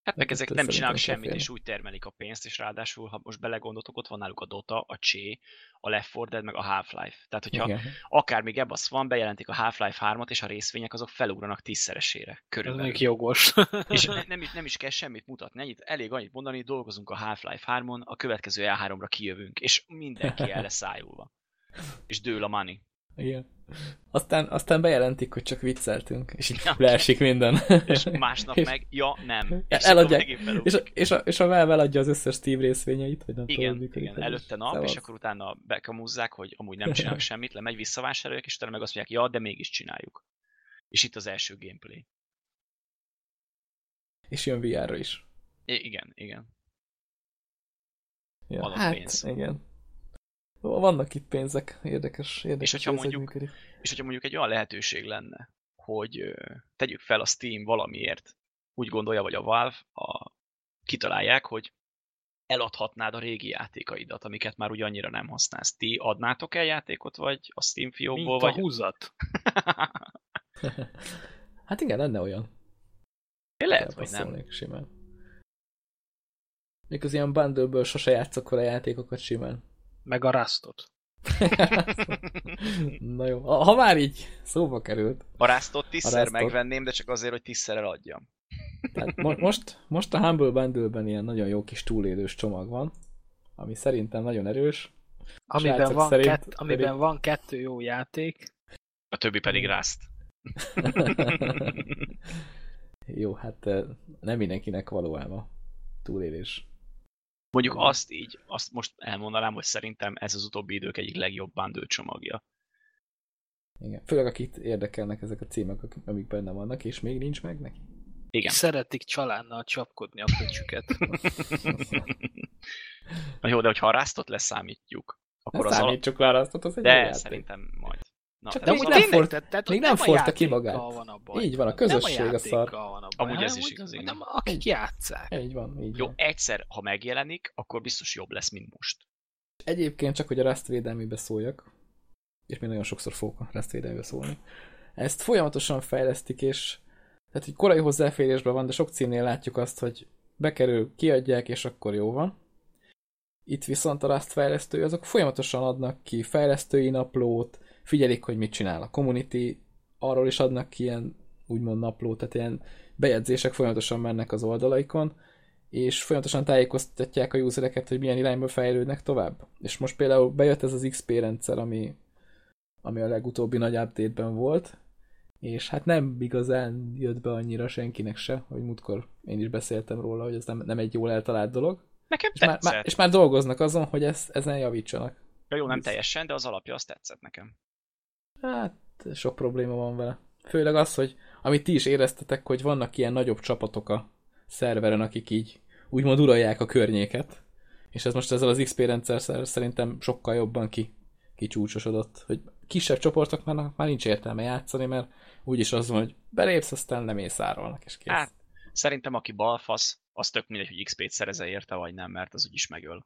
Hát meg ezek nem csinálnak semmit, és úgy termelik a pénzt, és ráadásul, ha most belegondoltok, ott van náluk a Dota, a Csé, a Left 4 Dead, meg a Half-Life. Tehát, hogyha Igen. akár még ebbe az van, bejelentik a Half-Life 3-at, és a részvények azok felugranak tízszeresére. Ez Körülbelül. még jogos. <laughs> És ne, nem, is, nem is kell semmit mutatni, ennyit, elég annyit mondani, dolgozunk a Half-Life 3-on, a következő E3-ra kijövünk, és mindenki el lesz ájulva. És dől a money. Igen. Aztán, aztán bejelentik, hogy csak vicceltünk, és így Ja. leesik minden. És másnap És- meg, ja, nem. És eladják. És a, és, a, és a Valve eladja az összes Steve részvényeit, hogy nem Igen, tudom, igen, előtte nap, Szevasz. és akkor utána bekamúzzák, hogy amúgy nem csinálnak semmit, lemegy, visszavásárolják, és utána meg azt mondják, ja, de mégis csináljuk. És itt az első gameplay. És jön VR-ra is. I- igen, igen. Ja, hát, igen. Vannak itt pénzek, érdekes, érdekes, hogyha hogy ez hogy mondjuk- működik. És hogyha mondjuk egy olyan lehetőség lenne, hogy tegyük fel a Steam valamiért, úgy gondolja, vagy a Valve, a, kitalálják, hogy eladhatnád a régi játékaidat, amiket már úgy annyira nem használsz. Ti adnátok el játékot, vagy a Steam fiókból, Mint a vagy... húzat. <laughs> Hát igen, lenne olyan. Lehet, vagy nem. Simán. Még az ilyen bundle sose játszok vele játékokat simán. Meg a Rustot. <laughs> Na jó, ha már így szóba került. A Rastot tízszer Rastot. megvenném, de csak azért, hogy tízszer eladjam. Tehát mo- most, most a Humble Bundle-ben ilyen nagyon jó kis túlélős csomag van, ami szerintem nagyon erős. Amiben, van, szerint kett, amiben pedig- van kettő jó játék. A többi pedig Rust. <laughs> jó, hát eh, nem mindenkinek való ám a túlélés. Mondjuk azt így, azt most elmondanám, hogy szerintem ez az utóbbi idők egyik legjobb bundle csomagja. Igen. Főleg akit érdekelnek ezek a címek, akik- amik benne vannak, és még nincs meg neki. Igen. Szeretik csalánnal csapkodni a pöcsüket. <laughs> Na jó, de hogyha a Rustot leszámítjuk, akkor az számít alap... csak választott, az egy De játék. szerintem majd. Na, Csak de nem alap- nem fort- tehát, még nem a forta ki magát. Van a baj. Így van, a Nem közösség a szar. Van a baj, Amúgy ez is igaz. Nem, akik játszák. Így van, így Jó, van. egyszer, ha megjelenik, akkor biztos jobb lesz, mint most. Egyébként csak, hogy a Rust védelmébe szóljak, és még nagyon sokszor fogok a Rust védelmébe szólni, ezt folyamatosan fejlesztik, és tehát egy korai hozzáférésben van, de sok címnél látjuk azt, hogy bekerül, kiadják, és akkor jó van. Itt viszont a Rust fejlesztői, azok folyamatosan adnak ki fejlesztői naplót, figyelik, hogy mit csinál a community, arról is adnak ki ilyen úgymond naplót, tehát ilyen bejegyzések folyamatosan mennek az oldalaikon, és folyamatosan tájékoztatják a usereket, hogy milyen irányba fejlődnek tovább. És most például bejött ez az XP rendszer, ami, ami a legutóbbi nagy update-ben volt, és hát nem igazán jött be annyira senkinek se, hogy múltkor én is beszéltem róla, hogy ez nem, nem egy jól eltalált dolog. Nekem És már, tetszett. már, és már dolgoznak azon, hogy ezt, ezen javítsanak. Ja, jó, nem ez- teljesen, de az alapja azt tetszett nekem. Hát sok probléma van vele. Főleg az, hogy amit ti is éreztetek, hogy vannak ilyen nagyobb csapatok a szerveren, akik így úgymond uralják a környéket. És ez most ezzel az XP rendszer szer- szerintem sokkal jobban ki, kicsúcsosodott. Hogy kisebb csoportok már, már nincs értelme játszani, mert úgyis az van, hogy belépsz, aztán nem észárolnak, és kész. Hát, szerintem aki balfasz, az tök mindegy, hogy XP-t szereze érte, vagy nem, mert az úgyis megöl.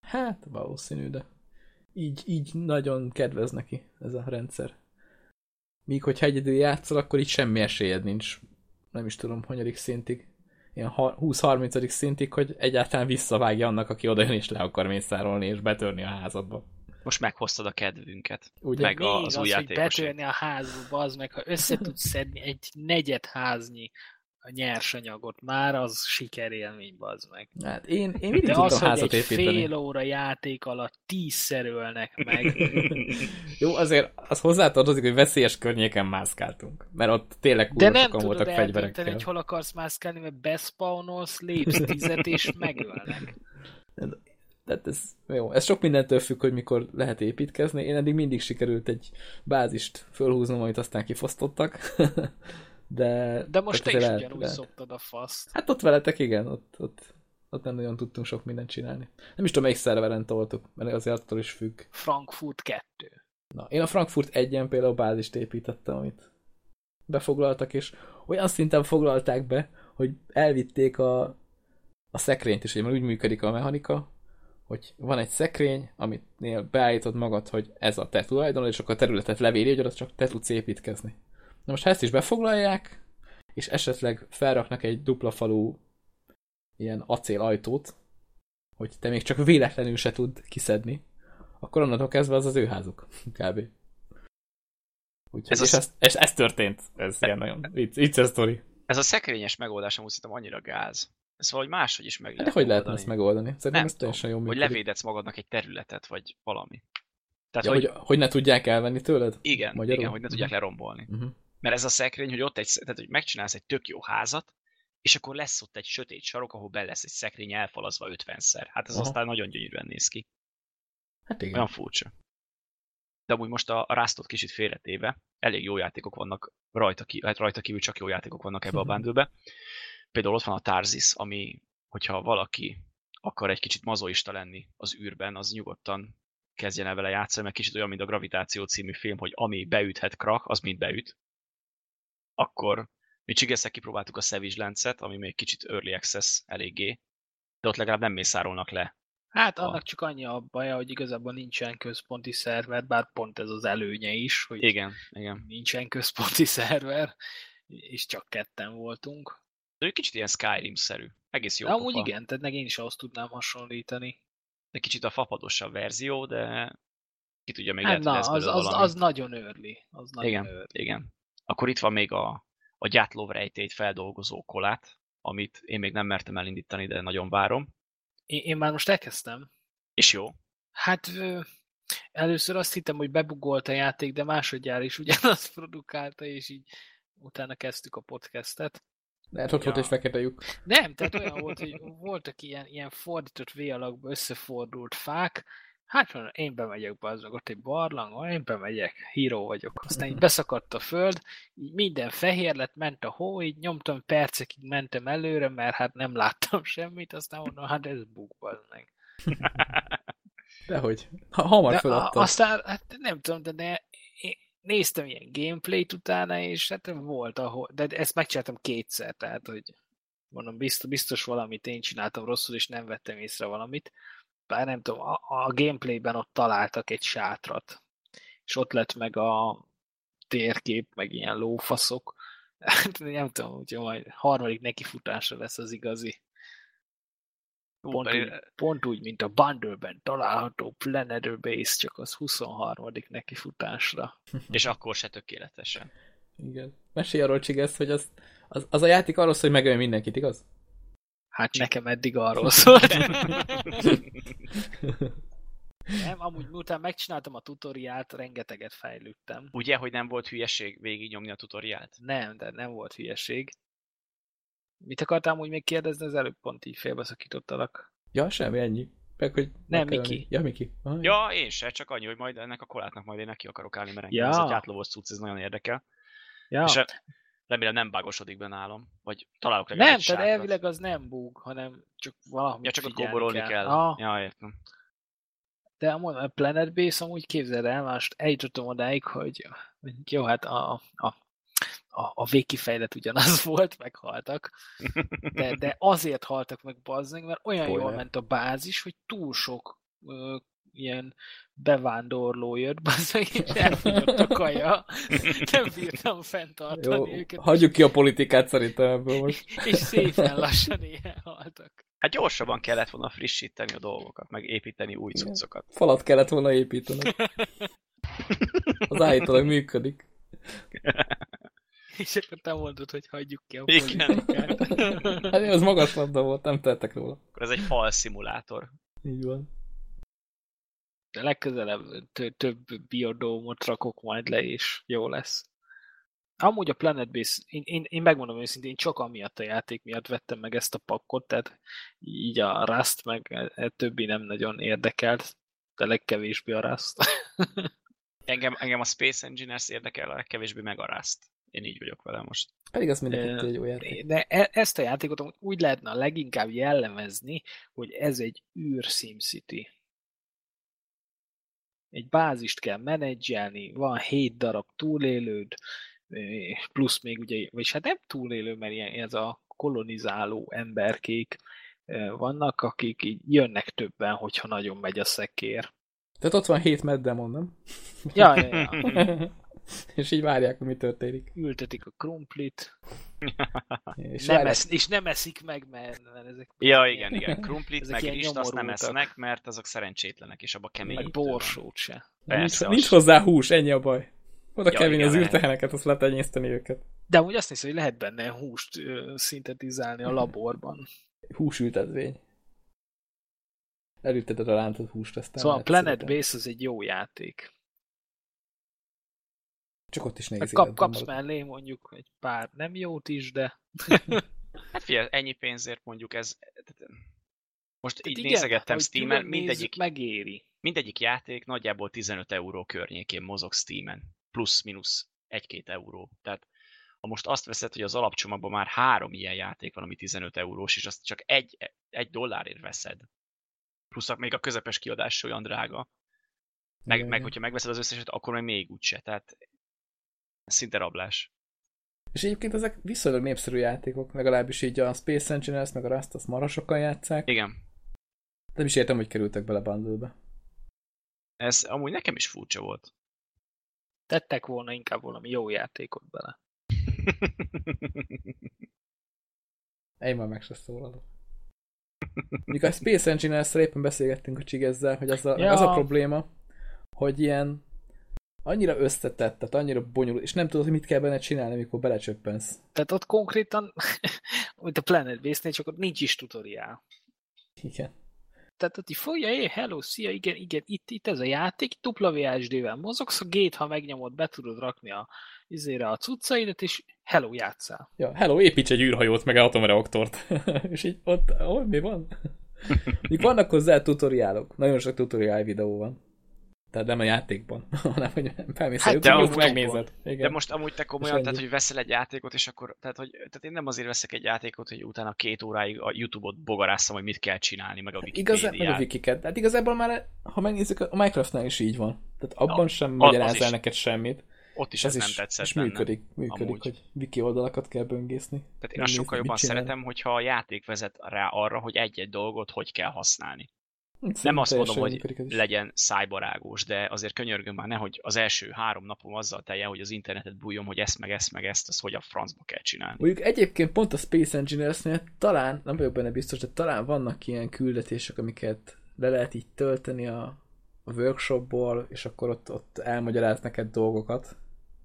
Hát, valószínű, de így, így nagyon kedvez neki ez a rendszer. Míg hogyha egyedül játszol, akkor így semmi esélyed nincs. Nem is tudom, hanyadik szintig. Ilyen ha- 20-30. szintig, hogy egyáltalán visszavágja annak, aki odajön és le akar mészárolni és betörni a házadba. Most meghoztad a kedvünket. Ugye? Meg a- az az, új hogy játékosé. betörni a házba, az meg, ha össze tudsz szedni egy negyed háznyi a nyersanyagot, már az sikerélmény, bazd meg. Hát én, én mindig De az, hogy házat egy építeni. fél óra játék alatt tízszer ölnek meg, <laughs> Jó, azért az hozzátartozik, hogy veszélyes környéken mászkáltunk. Mert ott tényleg de nem tudod voltak fegyverekkel. hogy hol akarsz mászkálni, mert bespawnolsz, lépsz tizet és megölnek. Tehát <laughs> ez, jó, ez sok mindentől függ, hogy mikor lehet építkezni. Én eddig mindig sikerült egy bázist fölhúznom, amit aztán kifosztottak. <laughs> De, De most te is azért ugyanúgy lehet. szoptad a faszt. Hát ott veletek, igen, ott, ott, ott nem nagyon tudtunk sok mindent csinálni. Nem is tudom, melyik szerveren toltuk, mert azért attól is függ. Frankfurt 2. Na, én a Frankfurt egyen például bázist építettem, amit befoglaltak, és olyan szinten foglalták be, hogy elvitték a, a szekrényt is, mert úgy működik a mechanika, hogy van egy szekrény, amitnél beállítod magad, hogy ez a te tulajdonod, és akkor a területet levéli, hogy oda csak te tudsz építkezni. Na most ha ezt is befoglalják, és esetleg felraknak egy dupla falú ilyen acélajtót, hogy te még csak véletlenül se tud kiszedni, akkor onnantól kezdve az az ő házuk, <laughs> kb. Úgyhogy Ez és az- ez, ez, ez történt. Ez ilyen nagyon vicc, vicces sztori. Ez a szekrényes megoldás amúgy szerintem annyira gáz. Ez valahogy máshogy is meg Hát lehet de hogy lehetne oldani. ezt megoldani? Szerintem Nem ez teljesen jó hogy levédetsz magadnak egy területet, vagy valami. Tehát, Ja, hogy, hogy, hogy ne tudják elvenni tőled? igen, magyarul? igen, hogy ne tudják lerombolni. Uh-huh. Mert ez a szekrény, hogy ott egy, tehát, hogy megcsinálsz egy tök jó házat, és akkor lesz ott egy sötét sarok, ahol be lesz egy szekrény elfalazva 50-szer. Hát ez Aha. aztán nagyon gyönyörűen néz ki. Hát igen. Olyan furcsa. De amúgy most a, a Rastot kicsit félretéve, elég jó játékok vannak rajta, ki, hát rajta kívül csak jó játékok vannak ebbe a Mhm. bundle Például ott van a Tarzis, ami, hogyha valaki akar egy kicsit mazoista lenni az űrben, az nyugodtan kezdjen el vele játszani, mert kicsit olyan, mint a Gravitáció című film, hogy ami beüthet krak, az mind beüt. Akkor mi Csigeszek kipróbáltuk a Savage Lancet, ami még kicsit early access eléggé, de ott legalább nem mészárolnak le. Hát Ah. annak csak annyi a baja, hogy igazából nincsen központi szerver, bár pont ez az előnye is, hogy Igen, igen. nincsen központi <laughs> szerver, és csak ketten voltunk. De ő kicsit ilyen Skyrim-szerű. Egész jó De amúgy pofa. igen, tehát meg én is ahhoz tudnám hasonlítani. De kicsit a fapadosabb verzió, de ki tudja, még Hát lehet, na, az, az, valami. az nagyon early. Az nagyon Igen, early. igen. Akkor itt van még a, a gyátlóvrejtét feldolgozó kolát, amit én még nem mertem elindítani, de nagyon várom. Én, én már most elkezdtem. És jó. Hát ö, először azt hittem, hogy bebugolt a játék, de másodjára is ugyanazt <laughs> produkálta, és így utána kezdtük a podcastet. Lehet, ott Ja. egy fekete lyuk. Nem, tehát olyan volt, hogy voltak ilyen, ilyen fordított V összefordult fák, hát mondom, én bemegyek be, az meg ott egy barlang, van, én bemegyek, híró vagyok. Aztán így beszakadt a föld, így minden fehér lett, ment a hó, így nyomtam percekig mentem előre, mert hát nem láttam <laughs> semmit, aztán mondom, hát ez bazd meg. <laughs> Dehogy. Ha, hamar De feladta. a, aztán, hát nem tudom, de, én néztem ilyen gameplayt utána, és hát volt, ahol, de ezt megcsináltam kétszer, tehát, hogy mondom, biztos, biztos valamit én csináltam rosszul, és nem vettem észre valamit. Bár nem tudom, a, a gameplayben ott találtak egy sátrat, és ott lett meg a térkép, meg ilyen lófaszok. <laughs> Hát nem tudom, úgyhogy majd harmadik nekifutásra lesz az igazi. Pont pedig- úgy, pont úgy, mint a Bundle-ben található Planetary Base, csak az 23. nekifutásra. <laughs> És akkor se tökéletesen. Igen. Mesélj arról, Csigesz, hogy az, az, az a játék arról szól, hogy megölj mindenkit, igaz? Hát nekem eddig arról szólt. <laughs> Nem, amúgy miután megcsináltam a tutoriált, rengeteget fejlődtem. Ugye, hogy nem volt hülyeség végignyomni a tutoriált? Nem, de nem volt hülyeség. Mit akartál úgy még kérdezni, az előbb pont így félbeszakítottalak. Ja, semmi, ennyi. Meg, hogy Nem, Miki. Ja, Miki. Ah, Ja, én se, csak annyi, hogy majd ennek a kolátnak majd én neki akarok állni, mert engem Ja. ez a gyátlóvos cucc, ez nagyon érdekel. Ja. És remélem nem bágosodik be nálam, vagy találok legalább nem, egy tehát elvileg az nem bug, hanem csak valami Ja, csak ott kóborolni kell. Ah, Ja, értem. De amúgy a Planet Base amúgy képzeld el, most eljutottam odáig, hogy hogy jó, hát a, a, a, a végkifejlet ugyanaz <laughs> volt, meghaltak, de, de azért haltak meg bazzeg, mert olyan Spoiler. jól ment a bázis, hogy túl sok ilyen bevándorló jött, <laughs> bazzeg, és <laughs> elfogyott a kaja. Nem bírtam fenntartani Jó, őket, hagyjuk ki a politikát szerintem ebből most. <laughs> és szépen lassan éhen haltak. Hát gyorsabban kellett volna frissíteni a dolgokat, meg építeni új Igen. cuccokat. Falat kellett volna építeni. Az állítólag működik. És akkor te mondod, hogy hagyjuk ki a Igen. politikát. Hát az magas labda volt, nem tettek róla. Akkor ez egy fal szimulátor. Így van. De legközelebb tö- több biodómot rakok majd le, és jó lesz. Amúgy a Planet Base, én, én, én megmondom őszintén, én csak amiatt a játék miatt vettem meg ezt a pakkot, tehát így a Rust meg e, e többi nem nagyon érdekelt, de legkevésbé a Rust. <laughs> Engem, engem a Space Engineers érdekel a legkevésbé meg a Rust. Én így vagyok vele most. Pedig az mind a Ö, kettő egy jó játék. De e- ezt a játékot úgy lehetne a leginkább jellemezni, hogy ez egy űr SimCity. Egy bázist kell menedzselni, van 7 darab túlélőd, plusz még ugye, vagyis hát nem túlélő, mert ilyen, ez a kolonizáló emberkék vannak, akik így jönnek többen, hogyha nagyon megy a szekér. Tehát ott van hét meddemon, nem? Ja, ja, ja. <laughs> <laughs> és így várják, hogy mi történik. Ültetik a krumplit, <laughs> És nem esz, és nem eszik meg, mert, mert ezek Ja, igen, igen. <laughs> Krumplit, Ezek meg rist azt nem esznek, mert azok szerencsétlenek, és abba kemény. meg borsót se. nincs, Persze, nincs hozzá hús, ennyi a baj. Oda Ja, kell vinni az lehet. űrteheneket, azt letenyészteni őket. De amúgy azt hiszem, hogy lehet benne húst ö, szintetizálni a laborban. Húsültetvény. Elülteted a rántott húst, aztán Szóval a Planet. Base az egy jó játék. Csak ott is Meg nehéz kap, kapsz marad. mellé mondjuk egy pár nem jót is, de <laughs> Hát figyelj, ennyi pénzért mondjuk ez... Most így igen, nézegettem ahogy Steam-en, mindegyik, megéri. mindegyik játék nagyjából 15 euró környékén mozog Steam-en. Plusz-minusz 1-2 euró. Tehát ha most azt veszed, hogy az alapcsomagban már három ilyen játék van, ami 15 eurós, és azt csak egy, egy dollárért veszed. Plusz még a közepes kiadás olyan drága. Meg, Igen, meg hogyha megveszed az összeset, akkor meg még úgyse. Tehát szinte rablás. És egyébként ezek viszonylag népszerű játékok, legalábbis így a Space Engineers, meg a Rust, azt marha sokan játszák. Igen. Nem is értem, hogy kerültek bele bundle Ez amúgy nekem is furcsa volt. Tettek volna inkább valami jó játékot bele. <laughs> Én már meg se szólalok. Mikor a Space engineers éppen beszélgettünk a csigezzel, hogy az a, Ja. az a probléma, hogy ilyen annyira összetett, tehát annyira bonyolult, és nem tudod, hogy mit kell benne csinálni, amikor belecsöppensz. Tehát ott konkrétan, <laughs> mint a Planet Base-nél, csak ott nincs is tutoriál. Igen. Tehát ott így fogja, hey, hello, szia, igen, igen, itt, itt ez a játék, WSD-vel mozogsz, a gate, ha megnyomod, be tudod rakni a, izére a cuccaidat, és hello, játszál. Ja, hello, építs egy űrhajót, meg atomreaktort. <laughs> és így ott, ott mi van? <laughs> Még vannak hozzá tutoriálok. Nagyon sok tutoriál videó van. Tehát nem a játékban, <laughs> hanem hogy felmész Hát a azt megnézed. Igen. De most amúgy te komolyan, tehát hogy veszel egy játékot, és akkor, tehát, hogy, tehát én nem azért veszek egy játékot, hogy utána két óráig a YouTube-ot bogarásszam, hogy mit kell csinálni, meg a Igaz, meg a Wikipédiát. wikiket. Hát igazából már, ha megnézzük, a Minecraftnál is így van. Tehát abban Ja, sem az- magyaráz az el is. neked semmit. Ott is Ez ez nem is, tetszett és működik, működik amúgy. hogy wiki oldalakat kell böngészni. Tehát én azt sokkal jobban szeretem, hogyha a játék vezet rá arra, hogy egy-egy dolgot hogy kell használni. Szerintem Nem azt mondom, hogy legyen szájbarágós, de azért könyörgöm már nehogy az első három napom azzal teljen, hogy az internetet bújjon, hogy ezt meg ezt meg ezt, az hogy a francba kell csinálni. Mondjuk egyébként pont a Space Engineers-nél talán, nem vagyok benne biztos, de talán vannak ilyen küldetések, amiket le lehet így tölteni a, a workshopból, és akkor ott, ott elmagyaráz neked dolgokat,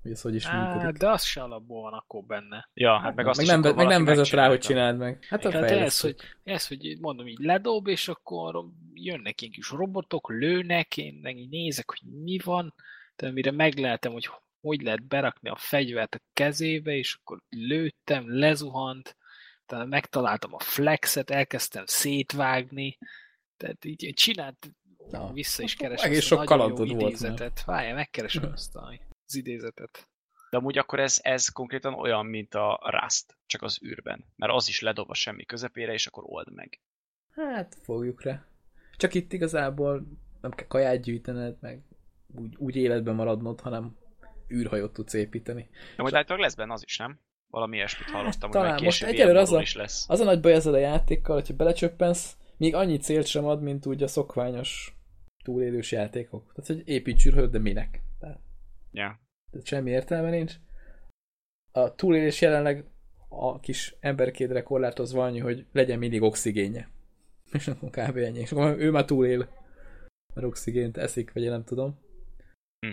hogy ez hogy is Á, működik. de az se alapból van akkor benne. Ja, hát meg azt meg nem, meg nem vezet rá, hogy csináld meg. Hát a Tehát ez, hogy, ez, hogy mondom így ledob, és akkor jönnek ilyen kis robotok, lőnek, én meg így nézek, hogy mi van, de mire megleltem, hogy hogy lehet berakni a fegyvert a kezébe, és akkor lőttem, lezuhant, tehát megtaláltam a flexet, elkezdtem szétvágni, tehát így csinált, Na, vissza is keresem egész a sok kalandod volt. Várjál, megkeresem azt a, az idézetet. De amúgy akkor ez, ez konkrétan olyan, mint a Rust, csak az űrben. Mert az is ledob a semmi közepére, és akkor old meg. Hát, fogjuk rá. Csak itt igazából nem kell kaját gyűjtened, meg úgy, úgy életben maradnod, hanem űrhajót tudsz építeni. De majd állítólag lesz benne az is, nem? Valami ilyesmit hallottam, talán hogy most egyelőre az a- is lesz. Az a nagy baj ezzel a játékkal, hogyha belecsöppensz, még annyi célt sem ad, mint úgy a szokványos túlélős játékok. Tehát, hogy építs űrhajót, de minek? Ja. tehát semmi értelme nincs. A túlélés jelenleg a kis emberkédre korlátozva annyi, hogy legyen mindig oxigénje. <laughs> És akkor kb. ennyi. És akkor ő már túlél. Mert oxigént eszik, vagy én nem tudom. Hm.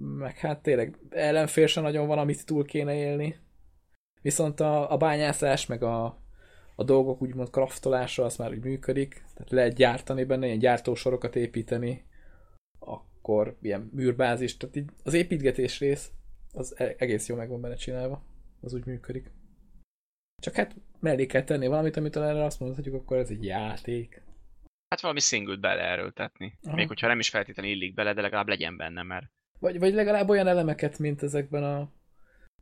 Meg hát tényleg ellenfél sem nagyon van, amit túl kéne élni. Viszont a, a bányászás, meg a, a dolgok úgymond kraftolása, az már úgy működik. Tehát lehet gyártani benne, ilyen gyártósorokat építeni, akkor ilyen műrbázis, tehát így az építgetés rész az e- egész jó meg van benne csinálva. Az úgy működik. Csak hát mellé kell tenni valamit, amit erre azt mondhatjuk, akkor ez egy játék. Hát valami singlet beleerőltetni. Aha. Még hogyha nem is feltétlenül illik bele, de legalább legyen benne, mert Vagy, vagy legalább olyan elemeket, mint ezekben a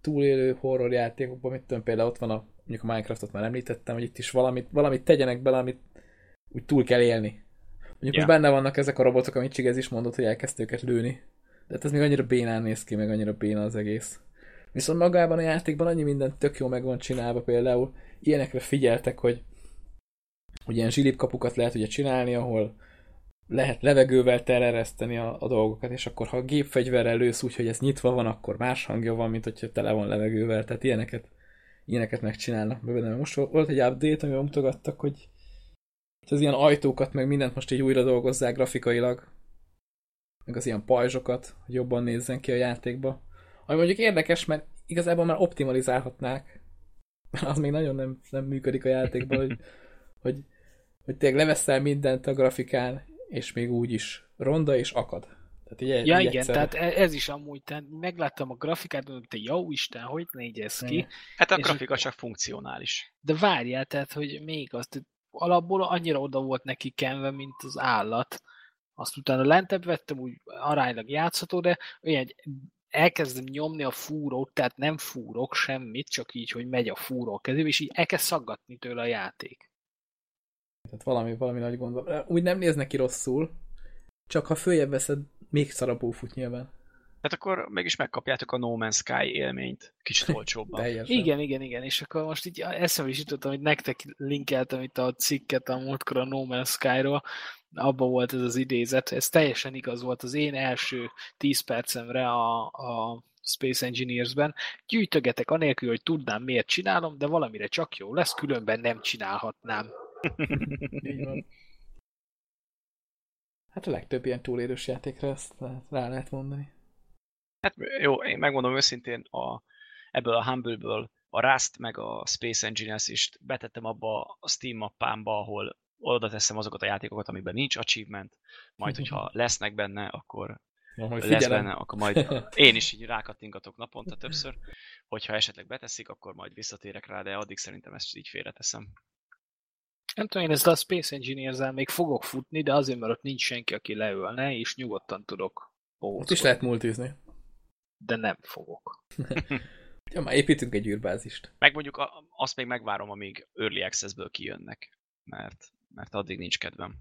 túlélő horror játékokban, mit tudom, például ott van a, mondjuk a Minecraftot már említettem, hogy itt is valamit, valamit tegyenek bele, amit úgy túl kell élni. Mondjuk yeah. benne vannak ezek a robotok, amit Csigez is mondott, hogy elkezdte őket lőni. De hát ez még annyira bénán néz ki, meg annyira béna az egész. Viszont magában a játékban annyi minden tök jó meg van csinálva például. Ilyenekre figyeltek, hogy, hogy ilyen zsilipkapukat lehet ugye csinálni, ahol lehet levegővel terereszteni a, a dolgokat, és akkor ha a gépfegyverrel lősz úgy, hogy ez nyitva van, akkor más hangja van, mint hogyha tele van levegővel, tehát ilyeneket, ilyeneket megcsinálnak be benne. Most volt egy update, amiben mutogattak, hogy hogy az ilyen ajtókat, meg mindent most így újra dolgozzák grafikailag, meg az ilyen pajzsokat, hogy jobban nézzen ki a játékba. Ami mondjuk érdekes, mert igazából már optimalizálhatnák, mert az még nagyon nem, nem működik a játékban, hogy, <laughs> hogy, hogy tényleg leveszel mindent a grafikán, és még úgy is ronda és akad. Tehát így, Ja így igen, egyszerre. tehát e- ez is amúgy, tehát megláttam a grafikát, mondom, te jó Isten, hogy négy ez ki? Hát a És grafika csak funkcionális. De várjál, tehát, hogy még azt, alapból annyira oda volt neki kenve, mint az állat. Azt utána lentebb vettem, úgy aránylag játszható, de olyan, elkezdem nyomni a fúrót, tehát nem fúrok semmit, csak így, hogy megy a fúró kezébe, és így elkezd szaggatni tőle a játék. Tehát valami, valami nagy gond van. Úgy nem néz neki rosszul, csak ha följebb veszed, még szarabó fut nyilván. Hát akkor mégis megkapjátok a No Man's Sky élményt, kicsit <laughs> olcsóbban. Igen, igen, igen, és akkor most így eszembe is jutottam, hogy nektek linkeltem itt a cikket a múltkor a No Man's Sky-ról, abban volt ez az idézet, ez teljesen igaz volt az én első 10 percemre a, a Space Engineers-ben. Gyűjtögetek anélkül, hogy tudnám, miért csinálom, de valamire csak jó lesz, különben nem csinálhatnám. <laughs> Így van. Hát a legtöbb ilyen túlélős játékra ezt rá lehet mondani. Hát jó, én megmondom őszintén, a, ebből a Humble-ből a Rust meg a Space Engineers is betettem abba a Steam mappámba, ahol oda teszem azokat a játékokat, amiben nincs achievement, majd hogyha <laughs> lesznek benne, akkor majd lesz figyelem. benne, akkor majd <laughs> én is így rákattingatok naponta többször, hogyha esetleg beteszik, akkor majd visszatérek rá, de addig szerintem ezt így félreteszem. Nem tudom, én ezzel a Space Engineers-el még fogok futni, de azért, mert ott nincs senki, aki leölne, és nyugodtan tudok Ott is lehet multizni. De nem fogok. <laughs> Ja, már építünk egy űrbázist. Meg mondjuk a, azt még megvárom, amíg Early Access-ből kijönnek, mert, mert addig nincs kedvem.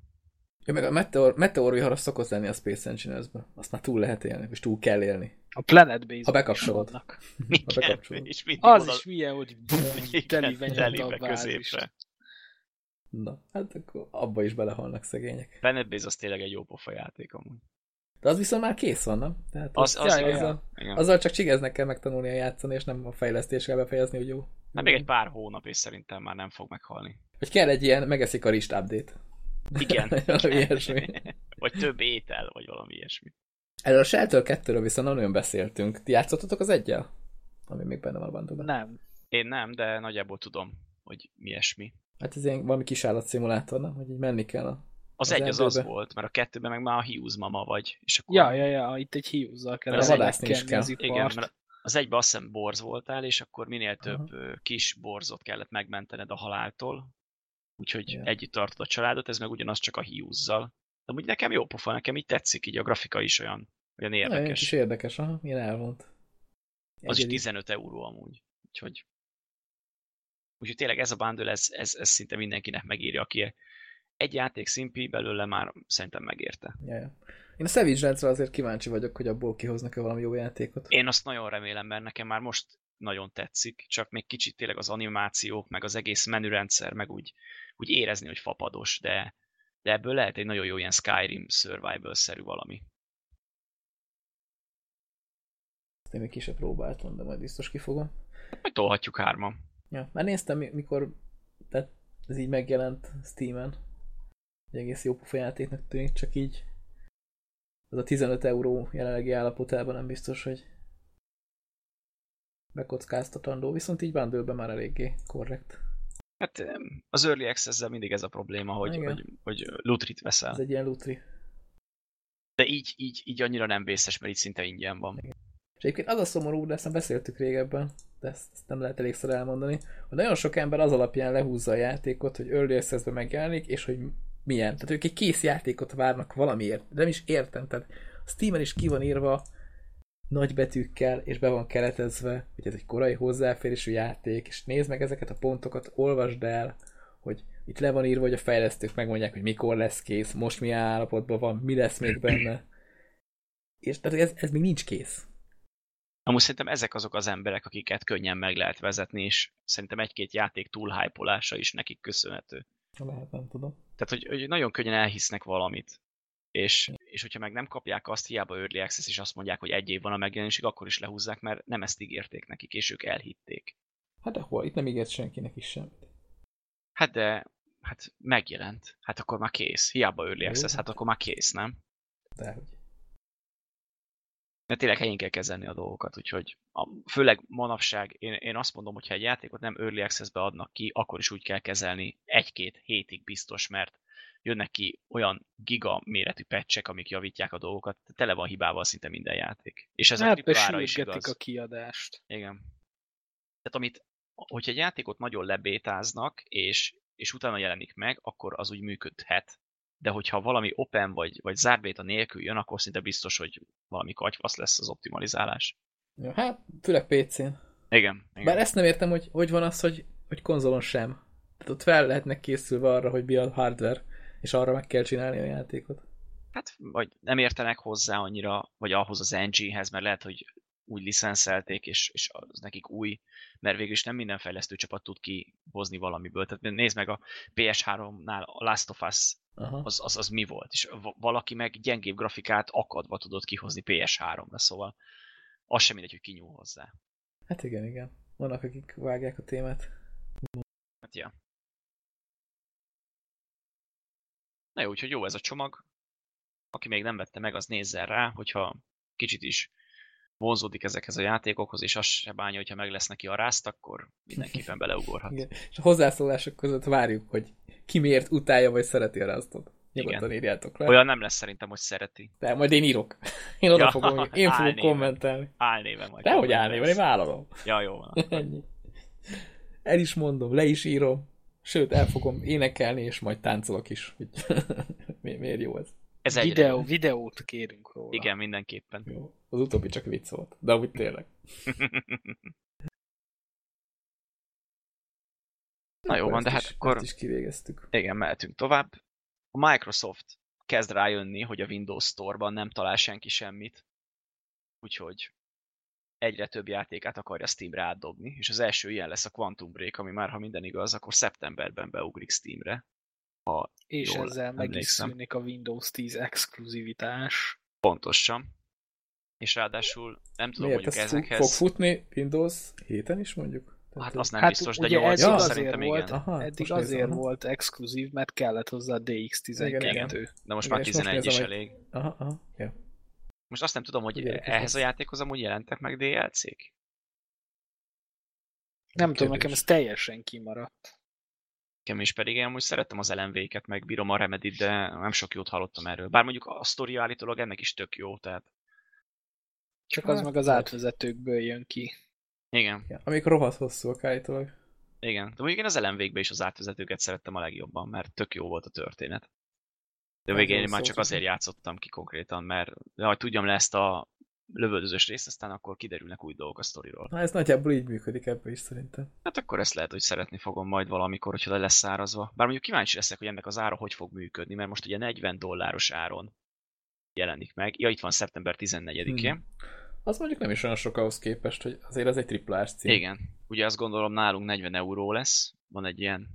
Ja, meg a meteor, meteor vihar az szokott lenni a Space Engineers-ben. Azt már túl lehet élni, és túl kell élni. A Planet base Ha bekapcsolod. <laughs> Igen, bekapcsolod. és Az oda- is milyen, hogy <laughs> telibe telibe középre. Na, hát akkor abba is belehalnak szegények. Planet Base az tényleg egy jó pofa játék amúgy. De az viszont már kész van, nem? Tehát Az, az, az, ja, igen, azzal, igen. azzal csak csigeznek kell megtanulnia játszani, és nem a fejlesztéssel befejezni, hogy jó. Hát még egy pár hónap, és szerintem már nem fog meghalni. Hogy kell egy ilyen megeszik a rist update. Igen. <laughs> Valami ilyesmi. vagy több étel, vagy valami ilyesmi. Erről a Shelter 2-ről viszont nem nagyon beszéltünk. Ti játszottatok az egyel? Ami még benne van a bandóban. Nem. Én nem, de nagyjából tudom, hogy mi ilyesmi. Hát ez ilyen valami kis állatszimulátor, nem? Hogy így menni kell a... Az, Az egy az az volt, mert a kettőben meg már a Hughes mama vagy. És akkor Ja, ja, ja, itt egy hiúzzal kell Az az vadászni is kell. az Igen, mert az egyben azt hiszem borz voltál, és akkor minél több Aha. kis borzot kellett megmentened a haláltól. Úgyhogy Ja. együtt tartod a családot, ez meg ugyanaz csak a hiúzzal. De úgy nekem jó pofa, nekem így tetszik, így a grafika is olyan, olyan Érdekes. Olyan érdekes. aha, milyen elvont. Az is Egyedi. 15 euró amúgy. Úgyhogy, úgyhogy tényleg ez a bundle, ez, ez, ez szinte mindenkinek megírja, aki egy játék szimpi belőle már szerintem megérte. Ja, ja. Én a Savage Lands-ra azért kíváncsi vagyok, hogy abból kihoznak-e valami jó játékot. Én azt nagyon remélem, mert nekem már most nagyon tetszik, csak még kicsit tényleg az animációk, meg az egész menürendszer, meg úgy, úgy érezni, hogy fapados, de, de ebből lehet egy nagyon jó ilyen Skyrim survival-szerű valami. Ezt én még ki próbáltam, de majd biztos kifogom. Majd tolhatjuk hárman. Ja, már néztem, mi- mikor tehát ez így megjelent Steam-en. Egy egész jó pofa játéknak tűnik, csak így az a 15 euró jelenlegi állapotában nem biztos, hogy bekockáztatandó, viszont így bundle már eléggé korrekt. Hát az Early access mindig ez a probléma, hogy, Igen. hogy, hogy lutrit veszel. Ez egy ilyen lutri. De így, így, így annyira nem vészes, mert így szinte ingyen van. És egyébként az a szomorú, de ezt már beszéltük régebben, de ezt, ezt nem lehet elégszer elmondani, hogy nagyon sok ember az alapján lehúzza a játékot, hogy Early access megjelenik, és hogy milyen. Tehát ők egy kész játékot várnak valamiért. De nem is értem. Tehát a Steam-en is ki van írva nagy betűkkel, és be van keretezve, hogy ez egy korai hozzáférésű játék, és nézd meg ezeket a pontokat, olvasd el, hogy itt le van írva, hogy a fejlesztők megmondják, hogy mikor lesz kész, most milyen állapotban van, mi lesz még benne. És tehát ez, ez még nincs kész. Amúgy szerintem ezek azok az emberek, akiket könnyen meg lehet vezetni, és szerintem egy-két játék túlhypolása is nekik köszönhető. Lehet, nem tudom. Tehát, hogy, hogy nagyon könnyen elhisznek valamit. És, és hogyha meg nem kapják azt, hiába Early Access, és azt mondják, hogy egy év van a megjelenésig, akkor is lehúzzák, mert nem ezt ígérték nekik, és ők elhitték. Hát de hol? Itt nem ígért senkinek is semmit. Hát de, hát megjelent. Hát akkor már kész. Hiába Early Jó, Access, hát- hát akkor már kész, nem? Dehogy. Mert tényleg helyén kell kezelni a dolgokat, úgyhogy a, főleg manapság én, én azt mondom, hogy ha egy játékot nem Early Access-be adnak ki, akkor is úgy kell kezelni egy-két hétig biztos, mert jönnek ki olyan giga méretű patchek, amik javítják a dolgokat, tele van hibával szinte minden játék. És ez a hát triplára is igaz. a kiadást. Igen. Tehát amit, hogyha egy játékot nagyon lebétáznak, és, és utána jelenik meg, akkor az úgy működhet. De hogyha valami open vagy, vagy zárt béta nélkül jön, akkor szinte biztos, hogy valami katyvasz lesz az optimalizálás. Ja, hát, főleg PC-n. Igen. igen. Bár ezt nem értem, hogy hogy van az, hogy, hogy konzolon sem. Tehát ott fel lehetnek készülve arra, hogy mi a hardware, és arra meg kell csinálni a játékot. Hát, vagy nem értenek hozzá annyira, vagy ahhoz az engine-hez, mert lehet, hogy úgy licenszelték, és, és az nekik új, mert végül is nem minden fejlesztő csapat tud kihozni valamiből. Tehát nézd meg a PS3-nál a Last of Us, Aha. az, az, az mi volt, és va- valaki meg gyengébb grafikát akadva tudott kihozni PS3-ra, szóval az sem mindegy, hogy kinyúl hozzá. Hát igen, igen. Vannak, akik vágják a témát. Hát, ja. Na jó, úgyhogy jó ez a csomag. Aki még nem vette meg, az nézzen rá, hogyha kicsit is vonzódik ezekhez a játékokhoz, és azt se bánja, hogyha meg lesz neki a rázt, akkor mindenképpen <laughs> beleugorhat. Igen. És a hozzászólások között várjuk, hogy ki miért utálja vagy szereti a ráztot. Nyugodtan Igen. írjátok le. Olyan nem lesz szerintem, hogy szereti. De majd én írok. <laughs> Én oda Ja, fogom, én <laughs> fogok álnéven. kommentelni. Álnéven majd. Dehogy állnéven, én vállalom. Ja, jó van. Ennyi. El is mondom, le is írom. Sőt, el fogom énekelni, és majd táncolok is. Hogy mi- miért jó ez? Ez egy Videó, videót kérünk róla. Igen, mindenképpen. Jó. Az utóbbi csak vicc volt. De úgy tényleg. <laughs> Na jó van, de hát is, akkor Ezt is kivégeztük. igen, mehetünk tovább. A Microsoft kezd rájönni, hogy a Windows Store-ban nem talál senki semmit, úgyhogy egyre több játékát akarja Steamre átdobni, és az első ilyen lesz a Quantum Break, ami már, ha minden igaz, akkor szeptemberben beugrik Steamre. Ha És ezzel meg is szűnik a Windows 10 exkluzivitás. Pontosan. És ráadásul nem tudom, Miért mondjuk ez fog, ezekhez... fog futni Windows héten is mondjuk? Hát ez- azt nem Hát biztos, de 8 eddig Ja. azért szerintem volt, igen. Aha, eddig most azért nézem, volt exkluzív, mert kellett hozzá a DX12. Igen, De most Igen, már és most 11 is nézem, hogy- elég. Aha, aha, ja. Most azt nem tudom, hogy Gyerekek, ehhez ez- a játékhoz amúgy jelentek meg DLC-k? Nem tudom, nekem ez teljesen kimaradt. Nekem is pedig én amúgy szerettem az LMV-ket, meg bírom a remedy de nem sok jót hallottam erről. Bár mondjuk a sztori állítólag ennek is tök jó, tehát Csak az Hát, meg az lehet. átvezetőkből jön ki. igen, ja. Amik rohadt hosszúak állítólag. igen. De mondjuk én az LMV-kbe is az átvezetőket szerettem a legjobban, mert tök jó volt a történet. De Hát, végén én már csak azért játszottam ki konkrétan, mert de, hogy tudjam le ezt a lövöldözős részt, aztán akkor kiderülnek új dolgok a sztoriról. Na ez nagyjából így működik ebbe is szerintem. Hát akkor ezt lehet, hogy szeretni fogom majd valamikor, hogyha le lesz szárazva. Bár mondjuk kíváncsi leszek, hogy ennek az ára hogy fog működni, mert most ugye 40 dolláros áron jelenik meg. Ja, itt van szeptember 14-én. Hmm. Az mondjuk nem is olyan sok ahhoz képest, hogy azért ez egy triplás cím. Igen. Ugye azt gondolom nálunk 40 euró lesz. Van egy ilyen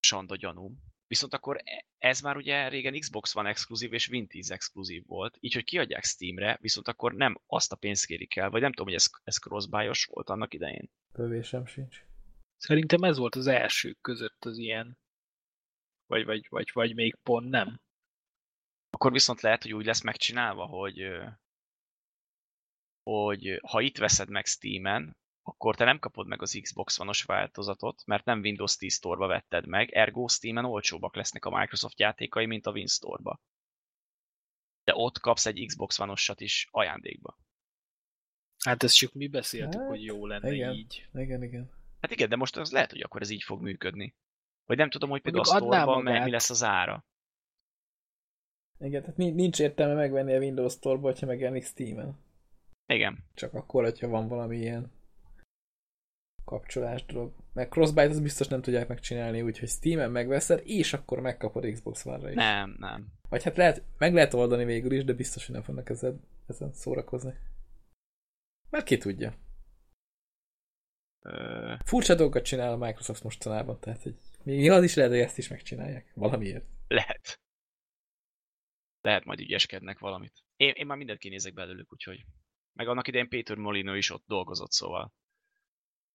sanda gyanúm. Viszont akkor e- ez már ugye régen Xbox One exkluzív és Win 10 exkluzív volt. Így, hogy kiadják Steamre, viszont akkor nem azt a pénzt kérik el, vagy nem tudom, hogy ez, ez crossbuy volt annak idején. Tövésem sincs. Szerintem ez volt az elsők között az ilyen Vagy, vagy, vagy, vagy még pont nem. Akkor viszont lehet, hogy úgy lesz megcsinálva, hogy, hogy ha itt veszed meg Steam-en, akkor te nem kapod meg az Xbox One-os változatot, mert nem Windows 10 Store-ba vetted meg, ergo Steam-en olcsóbbak lesznek a Microsoft játékai, mint a Win Store-ba. De ott kapsz egy Xbox One-osat is ajándékba. Hát ezt csak mi beszéltük, hát, hogy jó lenne igen, így. Igen, igen. Hát igen, de most az lehet, hogy akkor ez így fog működni. Vagy nem tudom, hogy például a store mi lesz az ára. Igen, tehát nincs értelme megvenni a Windows Store-ba, ha megjelenik Steam-en. Igen. Csak akkor, hogyha van valami ilyen kapcsolás dolog. Meg Crossbite az biztos nem tudják megcsinálni, úgyhogy Steam-en megveszed, és akkor megkapod Xbox One-ra is. Nem, nem. Vagy hát lehet, meg lehet oldani végül is, de biztos, hogy nem fognak ezen, ezen szórakozni. Mert ki tudja. Ö... Furcsa dolgokat csinál a Microsoft mostanában, tehát hogy még az is lehet, hogy ezt is megcsinálják. Valamiért. Lehet. Lehet majd ügyeskednek valamit. Én, én már mindent kinézek belőlük, úgyhogy. Meg annak idején Péter Molino is ott dolgozott, szóval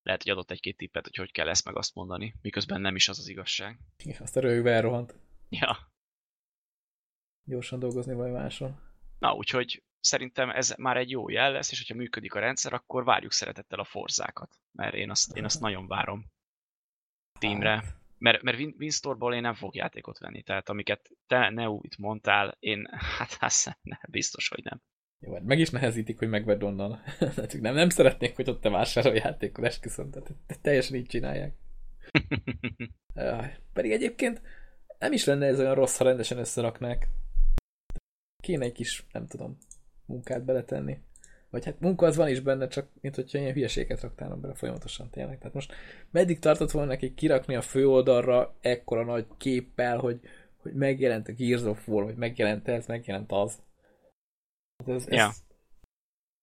lehet, hogy adott egy-két tippet, hogy hogy kell ezt meg azt mondani, miközben nem is az az igazság. Igen, azt a rögve elrohant. Ja. Gyorsan dolgozni vagy máson. Na, úgyhogy szerintem ez már egy jó jel lesz, és hogyha működik a rendszer, akkor várjuk szeretettel a forzákat, mert én azt, én azt nagyon várom. Hát. Mert, mert Winstorból én nem fog játékot venni, tehát amiket te, Neu itt mondtál, én, <laughs> hát, hát ne, biztos, hogy nem. Jó, hát meg is nehezítik, hogy megvedd onnan. <laughs> nem, nem szeretnék, hogy ott te vásárolj játékot, esküszöm, tehát teljesen így csinálják. <laughs> Pedig egyébként nem is lenne ez olyan rossz, ha rendesen összeraknák. Kéne egy kis, nem tudom, munkát beletenni. Vagy hát munka az van is benne, csak mint hogyha ilyen hülyeséget raktálnak bele folyamatosan tényleg. Tehát most meddig tartott volna neki kirakni a főoldalra ekkora nagy képpel, hogy, hogy megjelent a Gears of War, hogy megjelent ez, megjelent az. Hát ez, ja. ez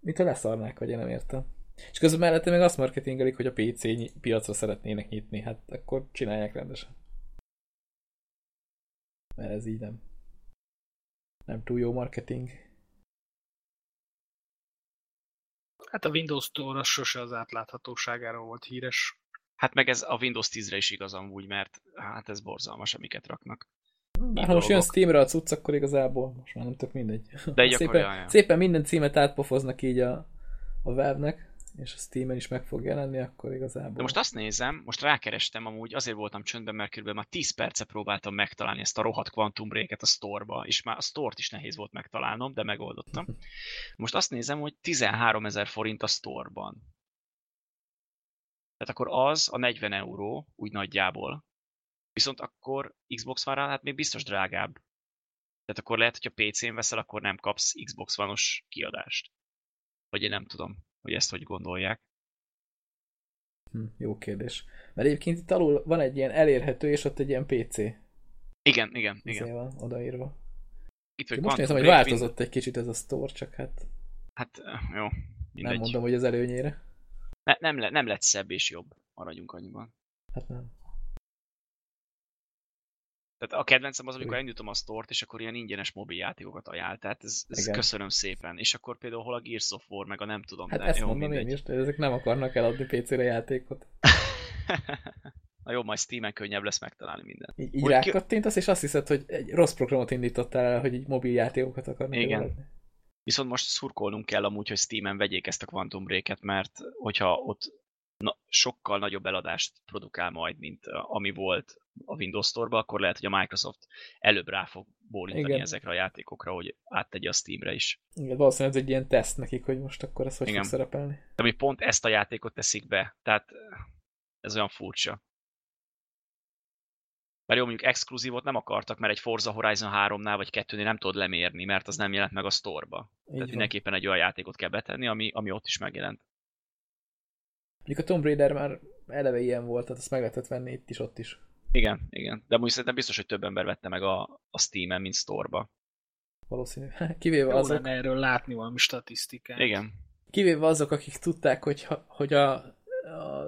mit ha leszarnák, hogy én nem értem. És közben mellette meg azt marketingelik, hogy a PC piacra szeretnének nyitni, hát akkor csinálják rendesen. Mert ez így nem. Nem túl jó marketing. Hát a Windows Store az sose az átláthatóságára volt híres. Hát meg ez a Windows 10-re is igaz amúgy, mert hát ez borzalmas, amiket raknak. Bár ha most jön Steamre a cucc, akkor igazából most már nem tök mindegy. De <laughs> szépen, jaj, szépen minden címet átpofoznak így a, a webnek és a Steam-en is meg fog jelenni, akkor igazából... De most azt nézem, most rákerestem amúgy, azért voltam csöndben, mert kb. már 10 perce próbáltam megtalálni ezt a rohadt Quantum Break-et a store-ba, és már a store-t is nehéz volt megtalálnom, de megoldottam. <laughs> Most azt nézem, hogy 13 ezer forint a store-ban. Tehát akkor az a 40 euró, úgy nagyjából. Viszont akkor Xbox van rá, hát még biztos drágább. Tehát akkor lehet, hogy a PC-n veszel, akkor nem kapsz Xbox One-os kiadást. Vagy én nem tudom hogy ezt hogy gondolják. Hm, jó kérdés. Mert egyébként itt alul van egy ilyen elérhető, és ott egy ilyen PC. Igen, igen, igen. van odaírva. Itt, hogy most nézem, hogy változott egy kicsit ez a store, csak hát... Hát, jó, mindegy. Nem mondom, hogy az előnyére. Ne, nem, le, nem lett szebb és jobb, maradjunk annyiban. Hát nem. Tehát a kedvencem az, amikor elindítom a stort, és akkor ilyen ingyenes mobil játékokat ajánl. Tehát ez, ez köszönöm szépen. És akkor például hol a Gears of War, meg a nem tudom. Hát de ezt jó, mondom mindegy. én is, ezek nem akarnak eladni PC-re játékot. <laughs> Na jó, majd Steam-en könnyebb lesz megtalálni minden. Így, így rákattintasz, és azt hiszed, hogy egy rossz programot indítottál el, hogy így mobil játékokat akarnak Igen. Eladni. Viszont most szurkolnunk kell amúgy, hogy Steam-en vegyék ezt a Quantum Break-et, mert hogyha ott na, sokkal nagyobb eladást produkál majd, mint ami volt a Windows Store-ba, akkor lehet, hogy a Microsoft előbb rá fog bólintani Igen. ezekre a játékokra, hogy áttegye a Steamre is. Igen, valószínűleg ez egy ilyen teszt nekik, hogy most akkor ez hogy Igen. fog szerepelni. De mi pont ezt a játékot teszik be, tehát ez olyan furcsa. Mert jó, mondjuk exkluzívot nem akartak, mert egy Forza Horizon 3-nál vagy 2-nél nem tudod lemérni, mert az nem jelent meg a store-ba. Tehát mindenképpen egy olyan játékot kell betenni, ami, ami ott is megjelent. Mondjuk a Tomb Raider már eleve ilyen volt, tehát azt meg lehetett venni itt is, ott is. Igen, igen. De amúgy szerintem biztos, hogy több ember vette meg a, a Steam-en, mint store-ba. Valószínű. <laughs> Kivéve Jó azok... erről látni valami statisztikát. Igen. Kivéve azok, akik tudták, hogy, hogy a, a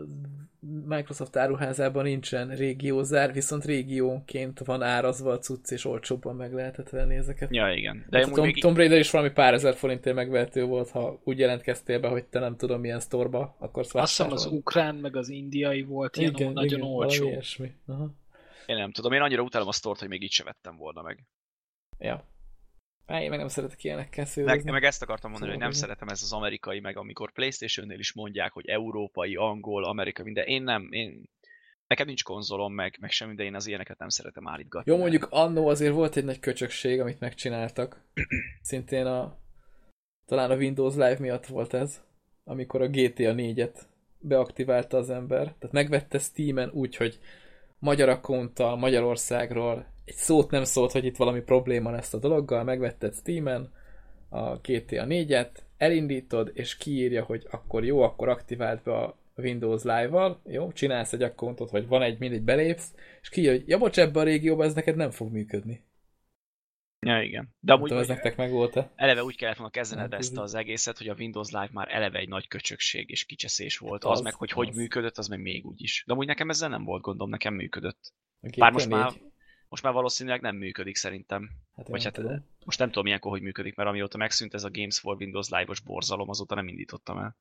Microsoft áruházában nincsen régiózár, viszont régiónként van árazva a cucc, és olcsóbban meg lehetett venni ezeket. Ja, igen. De hát Tom, még... Tomb Raider is valami pár ezer forintért megvehető volt, ha úgy jelentkeztél be, hogy te nem tudom milyen sztorba akarsz vásárolni. Azt hiszem az ukrán, meg az indiai volt ilyen igen, nagyon igen, olcsó. Ilyesmi. Aha. Én nem tudom, én annyira utálom a sztort, hogy még így se vettem volna meg. Ja. Á, én meg nem szeretek ilyenekkel szőrözni. meg ezt akartam mondani, hogy nem Szóval, szeretem ez az amerikai, meg amikor Playstation-nél is mondják, hogy európai, angol, amerikai, minden. Én nem, én... Nekem nincs konzolom, meg, meg semmi, de én az ilyeneket nem szeretem állítgatni. Jó, mondjuk annó azért volt egy nagy köcsökség, amit megcsináltak. <clears throat> Szintén a... Talán a Windows Live miatt volt ez, amikor a GTA 4-et beaktiválta az ember. Tehát megvette Steam-en úgy, hogy magyar akkonttal, Magyarországról egy szót nem szólt, hogy itt valami probléma lesz a dologgal, megvetted Steam-en a GTA 4-et, elindítod, és kiírja, hogy akkor jó, akkor aktivált be a Windows Live-val, jó, csinálsz egy akkontot, vagy van egy, mindegy, belépsz, és kiírja, hogy ja, bocs, ebben a régióban ez neked nem fog működni. Ja, igen. De Nem amúgy tudom, ez nektek meg volt-e? eleve úgy kellett volna kezdened Hát ez ezt az egészet, hogy a Windows Live már eleve egy nagy köcsökség és kicseszés volt. Hát Az, az, meg, hogy hogy az. működött, az meg még úgy is. De amúgy nekem ezzel nem volt gondom, nekem működött. Bár most már, 4? Most már valószínűleg nem működik szerintem. Hát, Vagy hát, tudom. most nem tudom ilyenkor, hogy működik, mert amióta megszűnt ez a Games for Windows Live-os borzalom, azóta nem indítottam el.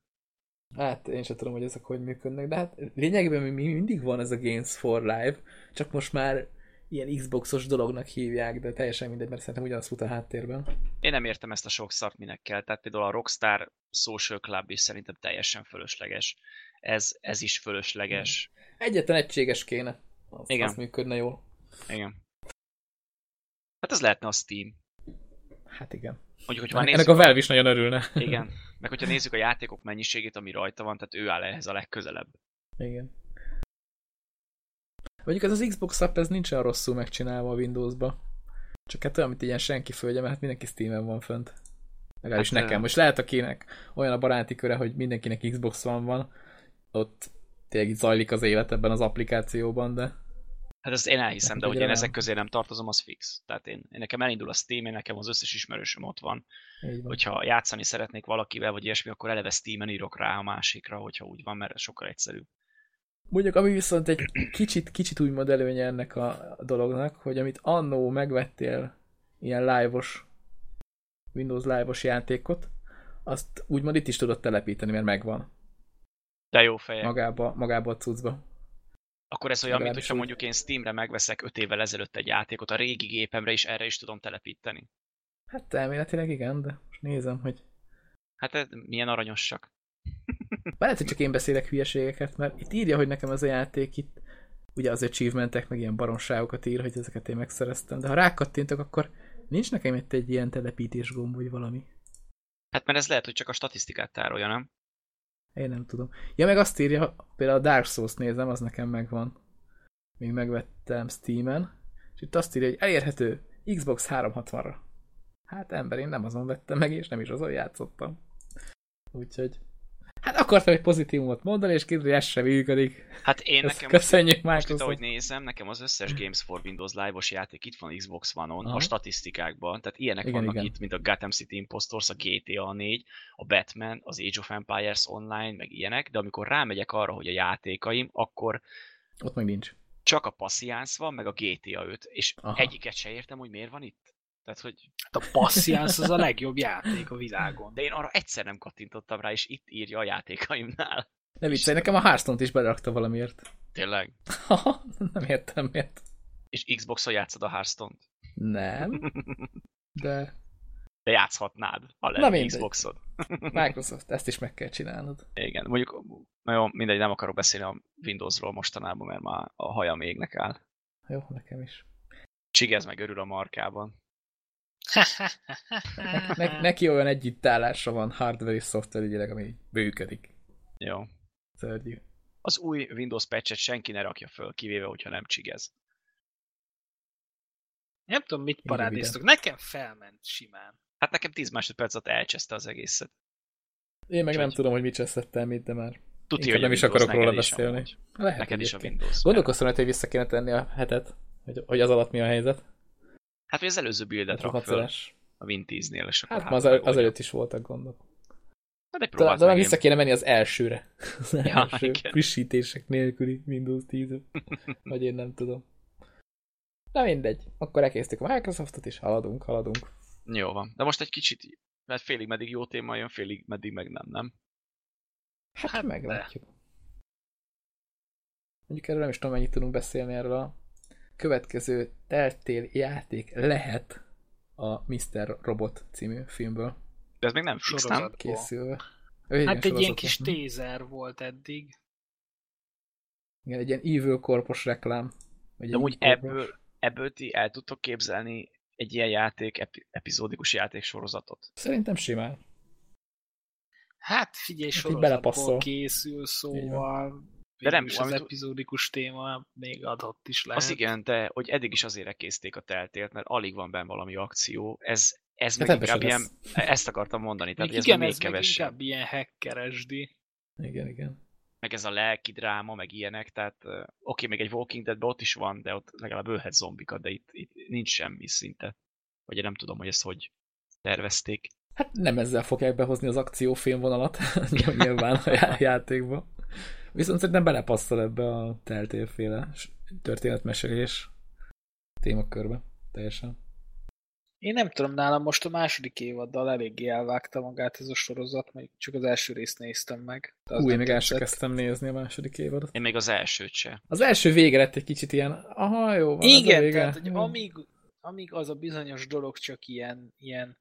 Hát én sem tudom, hogy ezek hogy működnek, de hát lényegében mi mindig van ez a Games for Live, csak most már ilyen Xboxos dolognak hívják, de teljesen mindegy, mert szerintem ugyanaz fut a háttérben. Én nem értem ezt a sok szart minek kell. Tehát például a Rockstar Social Club is szerintem teljesen fölösleges. Ez, ez is fölösleges. Egyetlen egységes kéne. Az, Igen. az működne jól. Igen. Hát ez lehetne a Steam. Hát igen. Mondjuk, hogyha már Ennek nézzük, a Valve is nagyon örülne. igen. <laughs> Meg hogyha nézzük a játékok mennyiségét, ami rajta van, tehát ő áll ehhez a legközelebb. Igen. Mondjuk ez az Xbox app, ez nincsen rosszul megcsinálva a Windowsba. Csak hát olyan, mint ilyen senki földje, mert hát mindenki Steam-en van fönt. Legalábbis Hát, nekem. Most lehet, akinek olyan a baráti köre, hogy mindenkinek Xbox van van, ott tényleg zajlik az élet ebben az applikációban, de Hát ezt én elhiszem, de hogy én ezek közé nem tartozom, az fix. Tehát én, én nekem elindul a Steam, én nekem az összes ismerősöm ott van. van. Hogyha játszani szeretnék valakivel, vagy ilyesmi, akkor eleve Steam-en írok rá a másikra, hogyha úgy van, mert ez sokkal egyszerűbb. Mondjuk, ami viszont egy kicsit, kicsit úgymond előnye ennek a dolognak, hogy amit annó megvettél ilyen live-os, Windows live-os játékot, azt úgymond itt is tudod telepíteni, mert megvan De jó feje. magába, magába a cuccba. Akkor ez olyan, mint Legalábbis hogyha úgy. mondjuk én Steamre megveszek 5 évvel ezelőtt egy játékot a régi gépemre, és erre is tudom telepíteni. Hát elméletileg igen, de most nézem, hogy Hát ez milyen aranyosak. Lehet, hogy csak én beszélek hülyeségeket, mert itt írja, hogy nekem ez a játék itt ugye az achievementek, meg ilyen baromságokat ír, hogy ezeket én megszereztem, de ha rákattintok, akkor nincs nekem itt egy ilyen telepítés gomb, vagy valami. Hát mert ez lehet, hogy csak a statisztikát tárolja, nem? Én nem tudom. Ja, meg azt írja, például a Dark Souls nézem, az nekem megvan. Még megvettem Steam-en, és itt azt írja, hogy elérhető Xbox 360-ra. Hát ember, én nem azon vettem meg, és nem is azon játszottam. Úgyhogy... Hát akartam egy pozitívumot mondani, és kiderül, hogy ez sem működik. Hát én Ezt nekem köszönjük most itt, ahogy nézem, nekem az összes Games for Windows Live-os játék itt van Xbox One-on, Aha. a statisztikákban, tehát ilyenek Igen, vannak igen. itt, mint a Gotham City Impostors, a GTA 4, a Batman, az Age of Empires Online, meg ilyenek, de amikor rámegyek arra, hogy a játékaim, akkor Ott meg nincs. csak a Passions van, meg a GTA 5, és Aha. egyiket se értem, hogy miért van itt. Tehát, hogy Hát a Passions az a legjobb játék a világon. de én arra egyszer nem kattintottam rá, és itt írja a játékaimnál. Ne viccelj, nekem a Hearthstone-t is berakta valamiért. Tényleg. Nem értem miért. És Xbox-on játszod a Hearthstone-t. Nem, de De játszhatnád, ha lenne. Xboxod. Microsoft, ezt is meg kell csinálnod. Igen, mondjuk, na jó, mindegy, nem akarok beszélni a Windowsról mostanában, mert már a haja mégnek áll. Jó, nekem is. Csigez meg örül a markában. Ne, ne, <laughs> neki olyan együttállásra van hardware és szoftver ügyileg, ami bőködik. Jó. Szörnyű. Az új Windows patchet senki ne rakja föl, kivéve, hogyha nem csigez. Nem tudom, mit parádéztok. Nekem felment simán. Hát nekem 10 másodperc alatt elcseszte az egészet. Én meg nem Úgyhogy- tudom, hogy mit csesztettem mit, de már Tudja, hogy nem is akarok róla beszélni. lehet Neked is a. Windows. Gondolkoztam, hogy vissza kéne tenni a hetet, hogy, hogy az alatt mi a helyzet. Hát, hogy az előző buildet rak föl a Win 10-nél, és akkor Hát ma az, el, az előtt is voltak gondok. Hát De, már meg vissza én. kéne menni az elsőre. <laughs> Az Ja, első igen. frissítések nélküli Windows 10 <laughs> Vagy én nem tudom. Na mindegy. Akkor elkészítük a Microsoftot, és haladunk, haladunk. Jó van. De most egy kicsit, mert félig meddig jó téma jön, félig meddig meg nem, nem? Hát, Hát hát de. meglátjuk. Mondjuk erről nem is tudom, mennyit tudunk beszélni erről a következő Telltale játék lehet a Mr. Robot című filmből De ez még nem fix, nem? Sorozat. készülve. Ő Hát egy ilyen kis tézer volt eddig. Igen, egy ilyen evil korpos reklám. Vagy De úgy ebből, ebből ti el tudtok képzelni egy ilyen játék, epi, epizódikus játék sorozatot. Szerintem simán. Hát figyelj, így sorozatból belepasszol. készül, szóval De nem, végülis az amit- epizódikus téma még adott is lehet. Az igen, de hogy eddig is azért készték a teltélt, mert alig van benne valami akció. Ez, ez Hát meg inkább ilyen, ezt akartam mondani, tehát Még ez igen, még ez kevesebb. inkább ilyen hackeresdi. Igen, igen. Meg ez a lelki dráma, meg ilyenek, tehát oké, okay, még egy Walking Deadben ott is van, de ott legalább ölhet zombikat, de itt, itt nincs semmi szinte. Vagy én nem tudom, hogy ezt hogy tervezték. Hát nem ezzel fogják behozni az akciófilm vonalat, <laughs> nyilván a já- játékba. Viszont szerintem belepasszol ebbe a teltélféle történetmesélés témakörbe. Teljesen. Én nem tudom, nálam most a második évaddal eléggé elvágta magát ez a sorozat, még csak az első részt néztem meg. Új, nem még el sem kezdtem nézni a második évadot. Én még az elsőt se. Az első vége lett egy kicsit ilyen, aha, jó van, ez a Igen, vége. tehát hogy amíg, amíg az a bizonyos dolog csak ilyen, ilyen,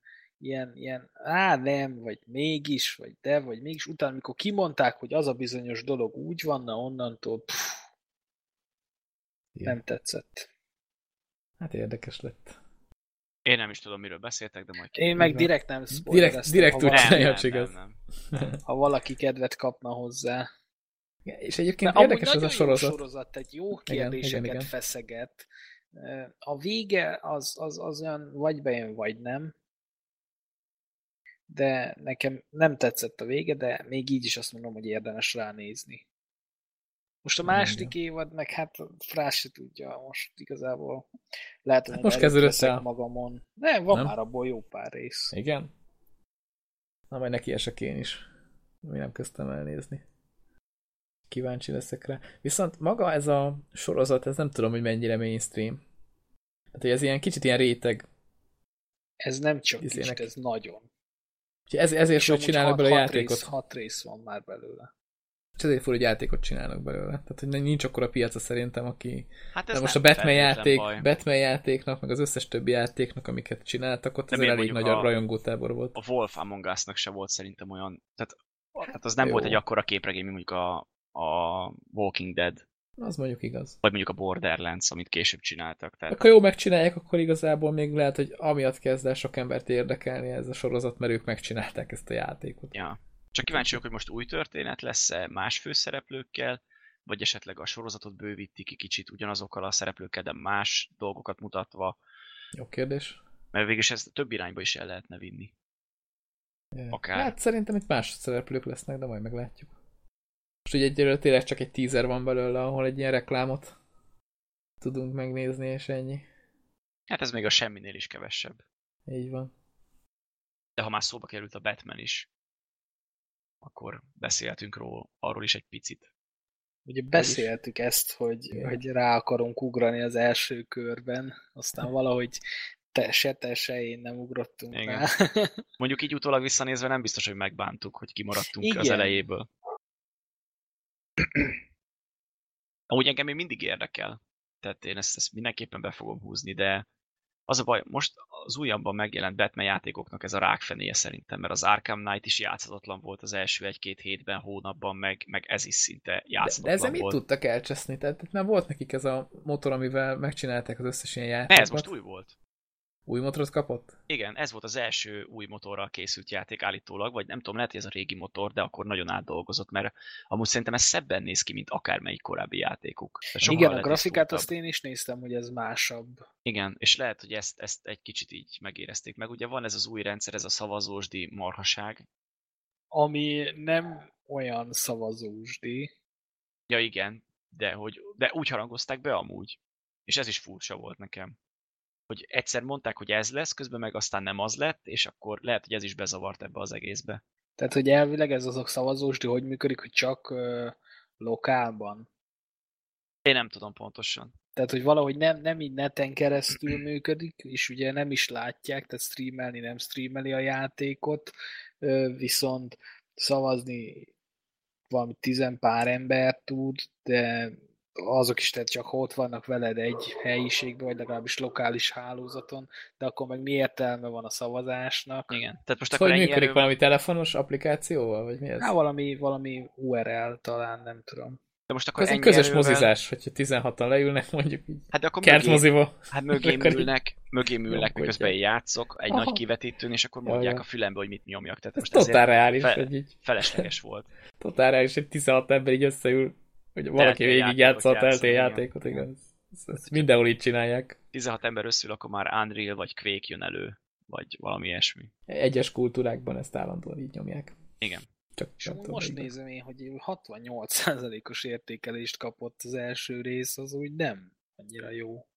ilyen, ilyen, á nem, vagy mégis, vagy de, vagy mégis, utána, amikor kimondták, hogy az a bizonyos dolog úgy van, na onnantól pff, Igen. nem tetszett. Hát érdekes lett. Én nem is tudom, miről beszéltek, de majd Én meg van. direkt nem Direkt, direkt ha, úgy valaki, csinálja, nem, csak nem, nem. ha valaki kedvet kapna hozzá. Igen, És egyébként amúgy érdekes ez a sorozat. Jó sorozat, tehát jó Igen, kérdéseket igen, igen. feszeget. A vége az, az, az olyan vagy bejön, vagy nem. De nekem nem tetszett a vége, de még így is azt mondom, hogy érdemes ránézni. Most a Igen, második évad, meg hát Frás se tudja, most igazából lehet, hogy Hát most kezdődött el. magamon. Nem, van Nem? már abból jó pár rész. Igen? Na, majd neki esek én is. Mi nem kezdtem el nézni. Kíváncsi leszek rá. Viszont maga ez a sorozat, ez nem tudom, hogy mennyire mainstream. Hát, hogy ez ilyen kicsit ilyen réteg. Ez nem csak kicsit, ez nagyon. Úgyhogy ez, ezért És hogy amúgy csinálnak belőle játékot. Rész, hat rész van már belőle. És ezért fura, hogy játékot csinálnak belőle. Tehát, hogy nincs akkor a piaca szerintem, aki... Hát De ez most a Batman játék, baj. Batman játéknak, meg az összes többi játéknak, amiket csináltak, ott De azért elég nagy a- rajongótábor volt. A Wolf Among Us-nak se volt szerintem olyan, tehát, tehát az nem jó. volt egy akkora képregény, mint mondjuk a, a Walking Dead, Az mondjuk igaz. vagy mondjuk a Borderlands, amit később csináltak. Tehát Ha jó megcsinálják, akkor igazából még lehet, hogy amiatt kezd el sok embert érdekelni ez a sorozat, mert ők megcsinálták ezt a játékot. Ja. Csak kíváncsi vagyok, hogy most új történet lesz-e más főszereplőkkel, vagy esetleg a sorozatot bővítik ki kicsit ugyanazokkal a szereplőkkel, de más dolgokat mutatva, Jó kérdés. mert végülis ezt több irányba is el lehetne vinni. Akár. Hát szerintem itt más szereplők lesznek, de majd meglátjuk. Most ugye egyelőre tényleg csak egy teaser van belőle, ahol egy ilyen reklámot tudunk megnézni, és ennyi. Hát ez még a semminél is kevesebb. Így van. De ha már szóba került a Batman is, akkor beszélhetünk ról, arról is egy picit. Ugye beszéltük ezt, hogy, hogy rá akarunk ugrani az első körben, aztán <laughs> valahogy te, se te, se én nem ugrottunk Igen. rá. <laughs> Mondjuk így utólag visszanézve nem biztos, hogy megbántuk, hogy kimaradtunk Igen. az elejéből. <clears throat> Amúgy engem még mindig érdekel. Tehát én ezt, ezt mindenképpen be fogom húzni, de az a baj, most az újabban megjelent Batman játékoknak ez a rákfenéje szerintem, mert az Arkham Knight is játszhatatlan volt az első egy-két hétben, hónapban, meg, meg ez is szinte De, játszhatatlan de ezzel mit tudtak elcseszni? Tehát már volt nekik ez a motor, amivel megcsinálták az összes ilyen Ne, játékot. ez most új volt. Új motorot kapott? Igen, ez volt az első új motorral készült játék állítólag, vagy nem tudom, lehet, hogy ez a régi motor, de akkor nagyon átdolgozott, mert amúgy szerintem ez szebben néz ki, mint akármelyik korábbi játékuk. Igen, a grafikát azt én is néztem, hogy ez másabb. Igen, és lehet, hogy ezt, ezt egy kicsit így megérezték meg. Ugye van ez az új rendszer, ez a szavazósdi marhaság. Ami nem olyan szavazósdi. Ja igen, de, hogy, de úgy harangozták be amúgy. És ez is furcsa volt nekem. Hogy egyszer mondták, hogy ez lesz, közben meg aztán nem az lett, és akkor lehet, hogy ez is bezavart ebbe az egészbe. Tehát, hogy elvileg ez azok szavazósdi, hogy működik, hogy csak ö, lokálban. Én nem tudom pontosan. Tehát, hogy valahogy nem, nem így neten keresztül működik, és ugye nem is látják, tehát streamelni nem streameli a játékot, ö, viszont szavazni valami tizenpár ember tud, de azok is tehát csak ott vannak veled egy helyiségben, vagy legalábbis lokális hálózaton, de akkor meg mi értelme van a szavazásnak? Igen. Tehát most Szóval akkor hogy ennyi működik erővel- valami telefonos applikációval, vagy mi ez? Hát valami, valami URL talán, nem tudom. de most akkor Ez egy közös erővel- mozizás, hogyha 16-an leülnek mondjuk Hát de akkor mögé, kertmoziba. hát mögé Akkor így- ülnek, mögé ülnek, Nyomkodják. miközben én játszok egy Aha. nagy kivetítőn, és akkor mondják ja. a fülembe, hogy mit nyomjak. Tehát Ez most totál ezért reális, fe- hogy így felesleges volt. totál reális, hogy 16 ember így összeül, hogy valaki Telltale végig játsza a játszani, játékot, igen. igen. Ezt, ezt mindenhol így csinálják. 16 ember összül, akkor már Unreal vagy Quake jön elő, vagy valami ilyesmi. Egyes kultúrákban ezt állandóan így nyomják. Igen. Csak amúgy tudom, most nézem én, hogy 68%-os értékelést kapott az első rész, az úgy nem annyira jó.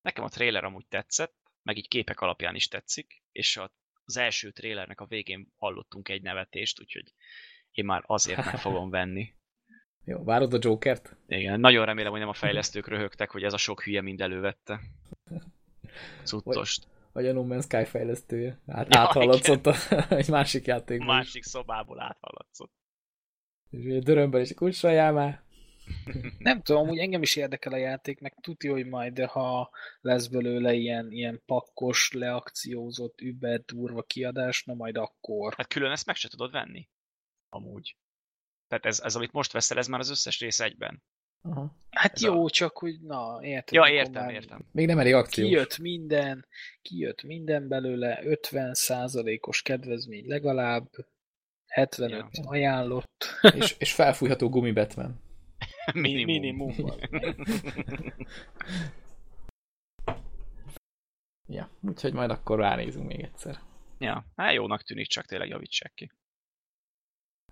Nekem a trailer amúgy tetszett, meg így képek alapján is tetszik, és az első trailernek a végén hallottunk egy nevetést, úgyhogy én már azért meg <laughs> fogom venni. Jó, várod a Jokert? Igen, nagyon remélem, hogy nem a fejlesztők röhögtek, hogy ez a sok hülye mind elővette. <laughs> Cuttost. Vagy a No Man's Sky fejlesztője. Át, Ja, áthallatszott a, <laughs> egy másik játékban. Másik szobából áthallatszott. És ugye dörömből is kulcsoljál már. <laughs> Nem tudom, úgy engem is érdekel a játék, meg tudja, hogy majd, de ha lesz belőle ilyen, ilyen pakkos, leakciózott, über durva kiadás, na majd akkor. Hát külön ezt meg se tudod venni. Amúgy. Tehát ez, ez amit most veszel, ez már az összes rész egyben. Aha. Hát Ez jó, csak hogy na, érted? Ja, értem, már értem. Még nem elég akciós. Kijött minden, kijött minden belőle, 50%-os kedvezmény legalább, 75 Ja. ajánlott. És, és felfújható gumi Batman. <laughs> Minimum. Minimum. <laughs> Ja, úgyhogy majd akkor ránézünk még egyszer. Ja, hát jónak tűnik, csak tényleg javítsák ki.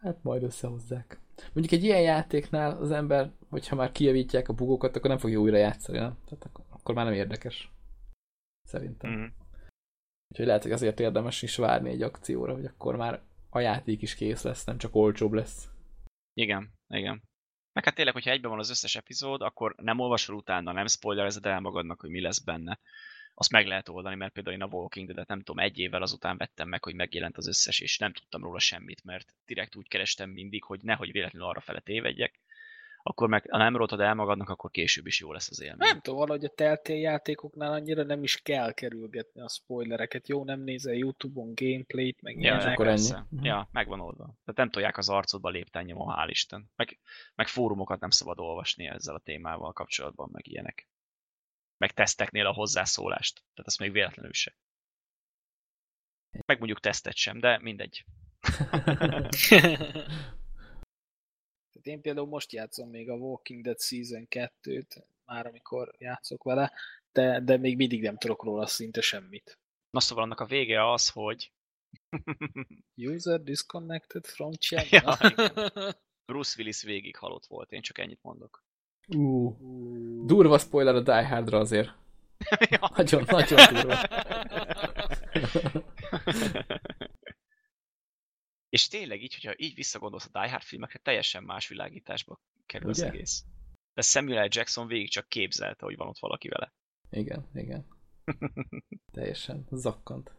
Hát majd összehozzák. Mondjuk egy ilyen játéknál az ember, hogyha már kijavítják a bugokat, akkor nem fogja újra játszani, nem? Tehát akkor, akkor már nem érdekes. Szerintem. Mm. Úgyhogy lehet, hogy azért érdemes is várni egy akcióra, hogy akkor már a játék is kész lesz, nem csak olcsóbb lesz. Igen, igen. Meg hát tényleg, hogyha egyben van az összes epizód, akkor nem olvasol utána, nem spoilerezed el magadnak, hogy mi lesz benne. Azt meg lehet oldani, mert például én a Walking Dead-et nem tudom, egy évvel azután vettem meg, hogy megjelent az összes, és nem tudtam róla semmit, mert direkt úgy kerestem mindig, hogy nehogy véletlenül arra fele tévedjek. Akkor meg, ha nem róltad el magadnak, akkor később is jó lesz az élmény. Nem tudom, valahogy a Telltale játékoknál annyira nem is kell kerülgetni a spoilereket. Jó, nem nézel YouTube-on gameplayt, meg Ja, ilyenek. akkor ennyi. Mhm. Ja, megvan oldva. Tehát nem tolják az arcodba lépten hál' Isten. Meg, meg fórumokat nem szabad olvasni ezzel a témával kapcsolatban, meg ilyenek. Meg teszteknél a hozzászólást. Tehát azt még véletlenül se. Meg mondjuk tesztet sem, de mindegy. <laughs> Tehát én például most játszom még a Walking Dead Season 2-t, már amikor játszok vele, de, de még mindig nem tudok róla szinte semmit. Na szóval annak a vége az, hogy <laughs> User disconnected from <laughs> Ja, channel. Bruce Willis végig halott volt. Én csak ennyit mondok. Uh, Ú. durva spoiler a Die Hardra azért. <laughs> ja. Nagyon, nagyon durva. <laughs> És tényleg így, hogyha így visszagondolsz a Die Hard filmekre, teljesen más világításba kerül az egész. De Samuel L. Jackson végig csak képzelte, hogy van ott valaki vele. Igen, igen. <laughs> Teljesen zakkant.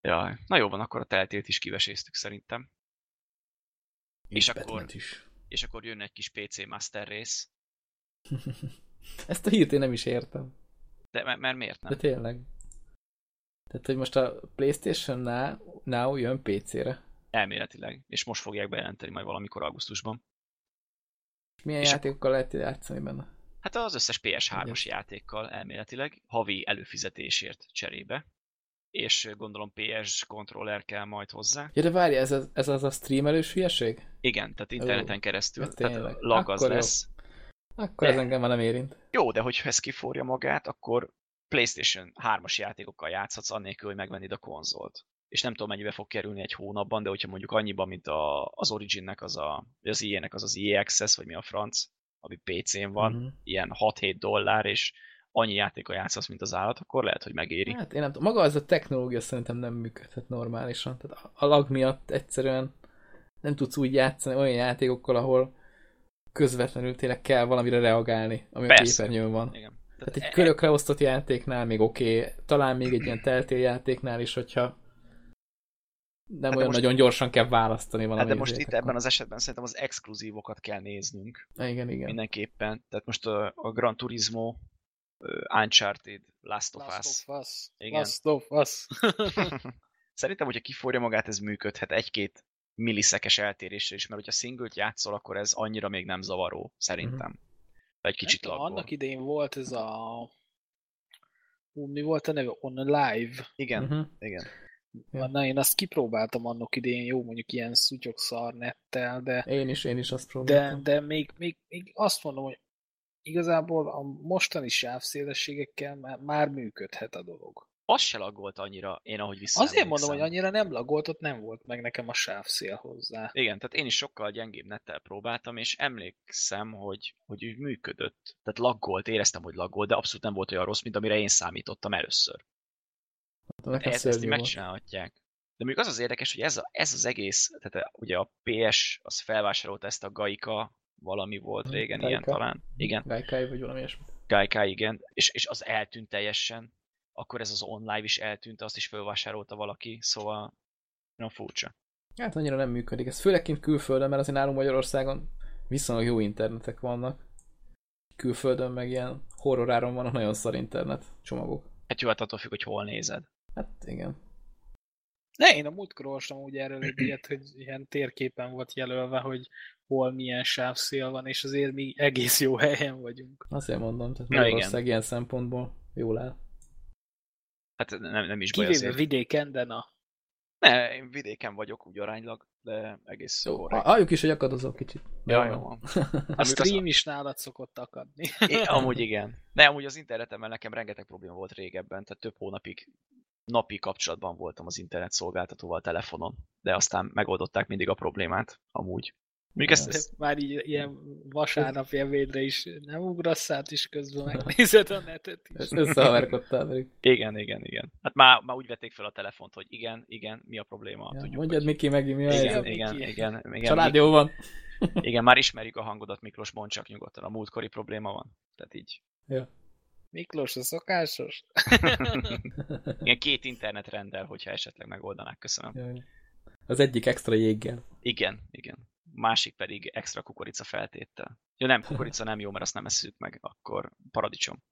Ja, na jó van, akkor a teltét is kiveséztük szerintem. És akkor- Batman-t is. És akkor jön egy kis PC Master rész. <laughs> Ezt a hírt én nem is értem. De mert, mert miért De nem? tényleg. Tehát, hogy most a Playstation Now, Now jön PC-re. Elméletileg. És most fogják bejelenteni majd valamikor augusztusban. Milyen És játékokkal lehet játszani benne? Hát az összes PS3-as Igen. játékkal elméletileg, havi előfizetésért cserébe. És gondolom PS kontroller kell majd hozzá. Ja, de várj, ez, az- ez az a streamelős hülyeség? Igen, tehát interneten Ó, keresztül. hát Tehát lag az Akkor lesz. Akkor De- ez engem már nem érint. Jó, de hogyha ez kiforja magát, akkor PlayStation 3-as játékokkal játszhatsz, annélkül, hogy megvennéd a konzolt. És nem tudom, mennyibe fog kerülni egy hónapban, de hogyha mondjuk annyiban, mint a, az Originnek, az a, az EA-nek az az EA Access, vagy mi a franc, ami PC-n van, Mhm. ilyen 6-7 dollár, és annyi játékkal játszasz, mint az állat, akkor lehet, hogy megéri. Hát én nem tudom, maga az a technológia szerintem nem működhet normálisan. Tehát a- lag miatt egyszerűen nem tudsz úgy játszani olyan játékokkal, ahol közvetlenül tényleg kell valamire reagálni, ami Persze. a képernyőn van. Igen. Tehát e- egy körökre osztott játéknál még oké, okay, talán még egy ilyen teltél játéknál is, hogyha nem Hát olyan most- nagyon gyorsan kell választani valami. Hát de most itt akkor- ebben az esetben szerintem az exkluzívokat kell néznünk Igen, igen. mindenképpen. Tehát most a, a Gran Turismo, Uncharted, Last of Us. Last of Us. Igen. Last of Us. <laughs> Szerintem, hogyha kiforja magát, ez működhet egy-két milliszekes eltérésre is, mert hogyha singlet játszol, akkor ez annyira még nem zavaró, szerintem. Egy kicsit laggol. Annak idején volt ez a... Hú, mi volt a neve? On Live. Igen, Uh-huh. igen. Na, én azt kipróbáltam annak idején, jó, mondjuk ilyen szutyok szar nettel, de, Én is, én is azt de, próbáltam. de még, még, még azt mondom, hogy igazából a mostani sávszélességekkel már, már működhet a dolog. Az se laggolt annyira, én ahogy vissza. Azért mondom, hogy annyira nem lagolt, ott nem volt meg nekem a sávszél hozzá. Igen, tehát én is sokkal gyengébb nettel próbáltam, és emlékszem, hogy, hogy úgy működött. Tehát laggolt, éreztem, hogy laggolt, de abszolút nem volt olyan rossz, mint amire én számítottam először. Ez, ezt volt. megcsinálhatják. De mondjuk az az érdekes, hogy ez, a, ez az egész, tehát ugye a PS, az felvásárolta ezt a Gaika, valami volt Mhm, régen, ilyen Gaika. talán. Igen, Gaikai, vagy valami ilyesmi. Gaikai, igen. És, és az eltűnt teljesen. Akkor ez az online is eltűnt, azt is felvásárolta valaki, szóval nagyon furcsa. Hát annyira nem működik. Ez főleg kint külföldön, mert azért nálunk Magyarországon viszonylag jó internetek vannak. Külföldön meg ilyen horroráron vannak nagyon szar internet csomagok. Hát jó, hát attól függ, hogy hol nézed. Hát igen. Ne, én a múltkor olvastam úgy erről egy ilyet, hogy ilyen térképen volt jelölve, hogy hol milyen sávszél van, és azért mi egész jó helyen vagyunk. Azért mondom, tehát Magyarország ilyen szempontból jól áll. Hát nem, nem is baj Kivéve azért. vidéken, de na. Ne, én vidéken vagyok úgy aránylag, de egész Jó, halljuk is, hogy akadozok kicsit. Ja, jó van. <laughs> A stream is nálad szokott akadni. Én, amúgy <laughs> igen. De amúgy az internetemmel nekem rengeteg probléma volt régebben, tehát több hónapig napi kapcsolatban voltam az internet szolgáltatóval telefonon, de aztán megoldották mindig a problémát, amúgy. Mondjuk ezt, ezt Már így ilyen vasárnapi ebédre is nem ugrasz át, és közben <laughs> megnézed a netet is. Összehaverkodtál velük. igen, igen, igen. Hát már, már úgy vették fel a telefont, hogy igen, igen, mi a probléma, Ja, tudjuk, mondjad, hogy... Miki, megint mi a Igen, igen, Miki. igen, igen, Család igen, jó van. igen, már ismerjük a hangodat, Miklós, mondd csak nyugodtan, a múltkori probléma van. Tehát így. Ja. Miklós, a szokásos? <laughs> Igen, két internet rendel, hogyha esetleg megoldanák, köszönöm. Ja, ja. Az egyik extra jéggel. Igen, igen. Másik pedig extra kukorica feltéttel. Ja nem, kukorica nem jó, mert azt nem eszünk meg, akkor paradicsom.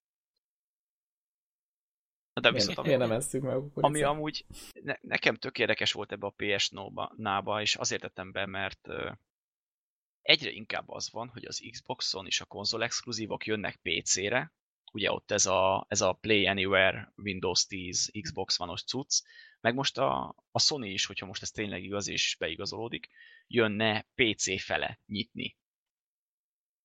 Na de viszont ami, nem esszük meg kukoricát? ami amúgy ne, nekem tök érdekes volt ebbe a PS nába, és azért tettem be, mert egyre inkább az van, hogy az Xboxon és a konzol exkluzívok jönnek PC-re, ugye ott ez a, ez a Play Anywhere Windows 10 Xbox One-os cucc, meg most a, a Sony is, hogyha most ez tényleg igaz és beigazolódik, jönne PC fele nyitni.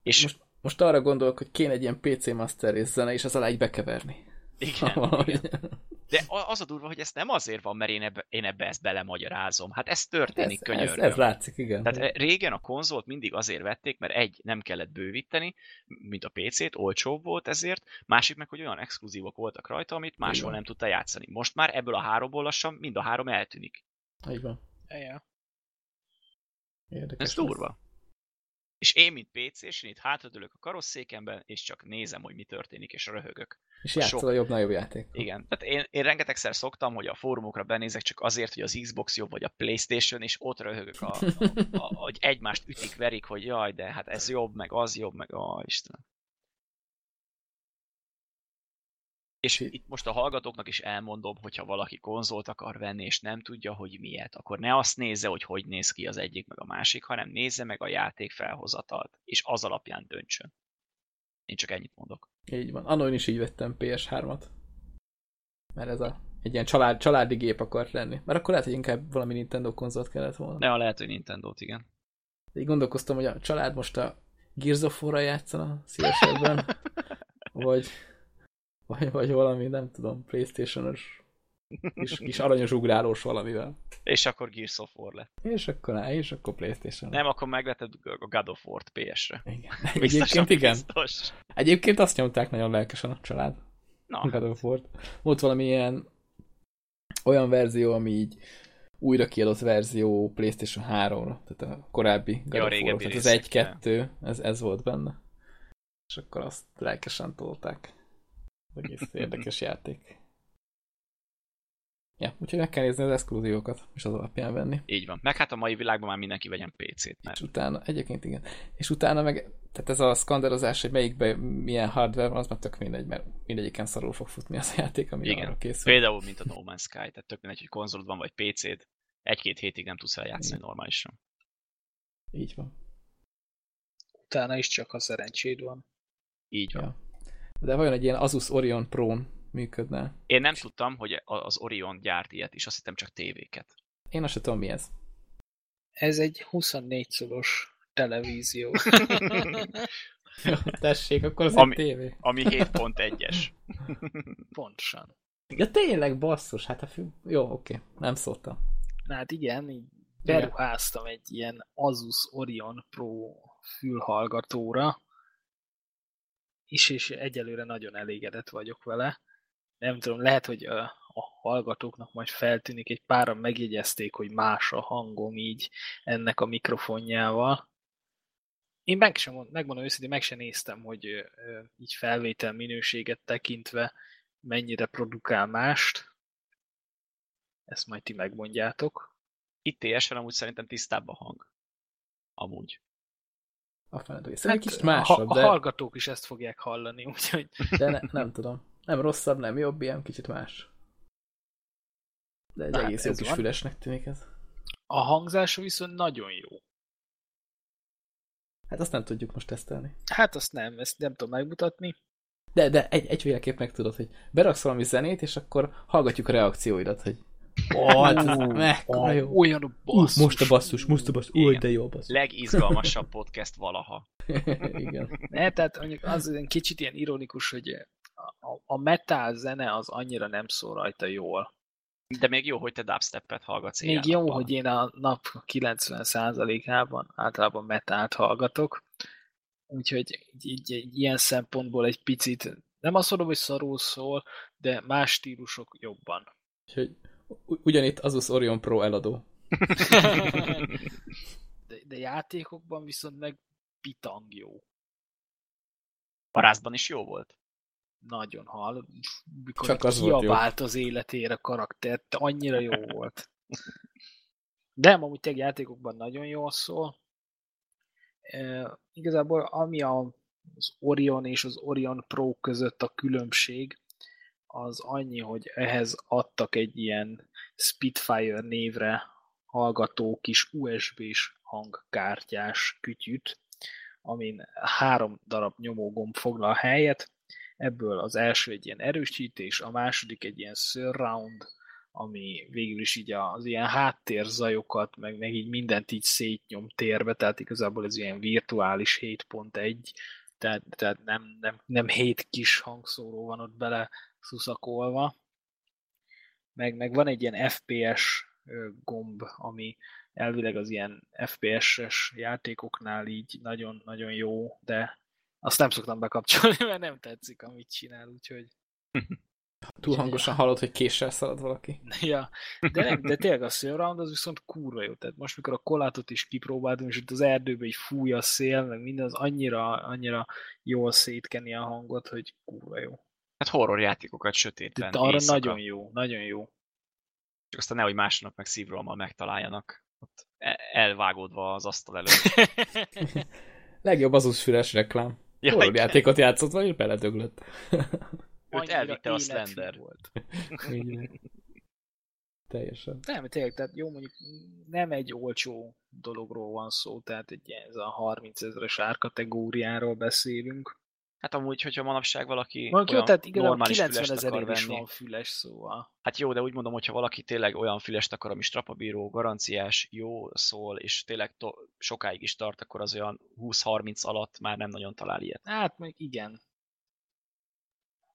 És Most, most arra gondolok, hogy kéne egy ilyen PC Master Race zene, és az alá így bekeverni. igen, <laughs> igen. De az a durva, hogy ez nem azért van, mert én ebbe, én ebbe ezt belemagyarázom. Hát ez történik ez, ez, könyörgöm. ez látszik, igen. Tehát e- régen a konzolt mindig azért vették, mert egy, nem kellett bővíteni, mint a PC-t, olcsóbb volt ezért, másik meg, hogy olyan exkluzívok voltak rajta, amit máshol nem tudta játszani. Most már ebből a háromból lassan mind a három eltűnik. Így van. Érdekes. Ez durva. És én, mint PC-s, én itt hátradőlök a karosszékemben, és csak nézem, hogy mi történik, és röhögök. És játszol a jobb-nagyobb játék. Igen. Tehát én, én rengetegszer szoktam, hogy a fórumokra benézek csak azért, hogy az Xbox jobb, vagy a Playstation, és ott röhögök, a, a, a, <laughs> hogy egymást ütik, verik, hogy jaj, de hát ez jobb, meg az jobb, meg a Isten. És itt most a hallgatóknak is elmondom, hogyha valaki konzolt akar venni, és nem tudja, hogy miért, akkor ne azt nézze, hogy hogy néz ki az egyik meg a másik, hanem nézze meg a játék felhozatalt, és az alapján döntsön. Én csak ennyit mondok. Így van. Anno én is így vettem PS3-at. Mert ez a, egy ilyen család, családi gép akart lenni. Mert akkor lehet, hogy inkább valami Nintendo konzolt kellett volna. Ne, a lehet, hogy Nintendo-t, igen. Így gondolkoztam, hogy a család most a Gears of War-ra játszana szívesebben, <laughs> vagy, vagy, vagy valami, nem tudom, Playstation-os kis, kis aranyos ugrálós valamivel. És akkor Gears of War lett. És akkor, á, és akkor Playstation. Nem, akkor megvetted a God of War-t PS-re. Igen. <laughs> Egyébként igen. Biztos. Egyébként azt nyomták nagyon lelkesen a család. Na, God hát, of War-t. Volt valami ilyen olyan verzió, ami így újra kiadott verzió PlayStation 3-ra, tehát a korábbi God Ja, a of War, tehát az részek, 1-2, ez, ez volt benne. És akkor azt lelkesen tolták. Az egész érdekes játék. Ja, úgyhogy meg kell nézni az exkluzívokat, és az alapján venni. Így van. Meg hát a mai világban már mindenki vegyen PC-t. Mert... És utána, egyébként igen. És utána meg, tehát ez a skandalozás, hogy melyikben milyen hardware van, az már tök mindegy, mert mindegyiken szarul fog futni az a játék, ami Igen. arra készül. Például, mint a No Man's Sky, tehát tök mindegy, hogy konzolod van, vagy PC-d, egy-két hétig nem tudsz vele játszani Igen. normálisan. Így van. Utána is csak a szerencséd van. Így van. Ja. De vajon egy ilyen Asus Orion Pro-n működne? Én nem tudtam, hogy az Orion gyárt ilyet is, azt hittem csak tévéket. Én azt sem tudom, mi ez. Ez egy 24 szoros televízió. <laughs> Tessék, akkor az Ami- egy tévé. Ami 7.1-es. <laughs> Pontosan. Ja tényleg, basszus, hát a fű... Jó, oké, nem szóltam. Na hát igen, így beruháztam egy ilyen Asus Orion Pro fülhallgatóra, és, és egyelőre nagyon elégedett vagyok vele. Nem tudom, lehet, hogy a, a hallgatóknak majd feltűnik, egy páran megjegyezték, hogy más a hangom így ennek a mikrofonjával. Én meg sem, mond- megmondom őszintén, meg sem néztem, hogy így felvétel minőséget tekintve mennyire produkál mást. Ezt majd ti megmondjátok. Itt TS-en amúgy szerintem tisztább a hang. Amúgy. A fenedője. Szerintem kicsit Hát, a, másabb, a de, hallgatók is ezt fogják hallani, <laughs> úgyhogy de ne, nem tudom. Nem rosszabb, nem jobb, ilyen kicsit más. De egy Na, hát egész jó kis van. fülesnek tűnik ez. a hangzása viszont nagyon jó. Hát azt nem tudjuk most tesztelni. Hát azt nem, ezt nem tudom megmutatni. De, de egy, egyféleképp meg tudod, hogy beraksz valami zenét, és akkor hallgatjuk a reakcióidat, hogy ó, ez mekkora jó. Olyan a basszus. most a basszus, most a basszus, új, de jó basszus. Legizgalmasabb podcast valaha. <laughs> Igen. Ne, tehát mondjuk az egy kicsit ilyen ironikus, hogy a, a- a metal zene az annyira nem szól rajta jól. De még jó, hogy te dubstepet hallgatsz Még jó, hogy én a nap 90%-ában általában metált hallgatok, úgyhogy így, így, így ilyen szempontból egy picit, nem azt mondom, hogy szarul szól, de más stílusok jobban. Úgyhogy ugyanitt Asus Orion Pro eladó. <laughs> De, de játékokban viszont meg pitang jó. Parázban is jó volt. Nagyon hal. Mikor Csak az volt jó. kiabált az életére karaktert, annyira jó <laughs> volt. De amúgy tényleg játékokban nagyon jól szól. E, igazából ami a, az Orion és az Orion Pro között a különbség, az annyi, hogy ehhez adtak egy ilyen Spitfire névre hallgató kis USB-s hangkártyás kütyüt, amin három darab nyomógomb foglal helyet, ebből az első egy ilyen erősítés, a második egy ilyen surround, ami végül is így az ilyen háttérzajokat, meg, meg így mindent így szétnyom térbe, tehát igazából ez ilyen virtuális 7.1, tehát, tehát nem, nem, nem 7 kis hangszóró van ott bele szuszakolva. Meg, meg van egy ilyen FPS gomb, ami elvileg az ilyen FPS-es játékoknál így nagyon-nagyon jó, de azt nem szoktam bekapcsolni, <laughs> mert nem tetszik, amit csinál, úgyhogy <laughs> Túl hangosan hallod, hogy késsel szalad valaki. <laughs> ja, de nem, de tényleg a surround az viszont kurva jó. Tehát most, mikor a kolátot is kipróbáltam, és itt az erdőben így fúj a szél, meg minden, az annyira, annyira jól szétkeni a hangot, hogy kurva jó. Hát horror játékokat sötétben. De arra éjszaka. nagyon jó, nagyon jó. Csak aztán nehogy másnap meg szívrohammal megtaláljanak. Ott e- elvágódva az asztal előtt. <laughs> Legjobb Asus füles reklám. Ja, Horror igen. játékot játszott, vagy beledöglött. Őt elvitte a Slender. Volt. <laughs> Teljesen. Nem, tényleg, tehát jó, mondjuk nem egy olcsó dologról van szó, tehát egy ilyen, ez a 30 ezeres árkategóriáról beszélünk. Hát amúgy, hogyha manapság valaki Mondjuk jó, olyan tehát igazából normális 90 fülest akar is venni. van füles, szóval. Hát jó, de úgy mondom, hogyha valaki tényleg olyan fülest akar, ami strapabíró, garanciás, jó szól, és tényleg to- sokáig is tart, akkor az olyan 20-30 alatt már nem nagyon talál ilyet. Hát meg igen.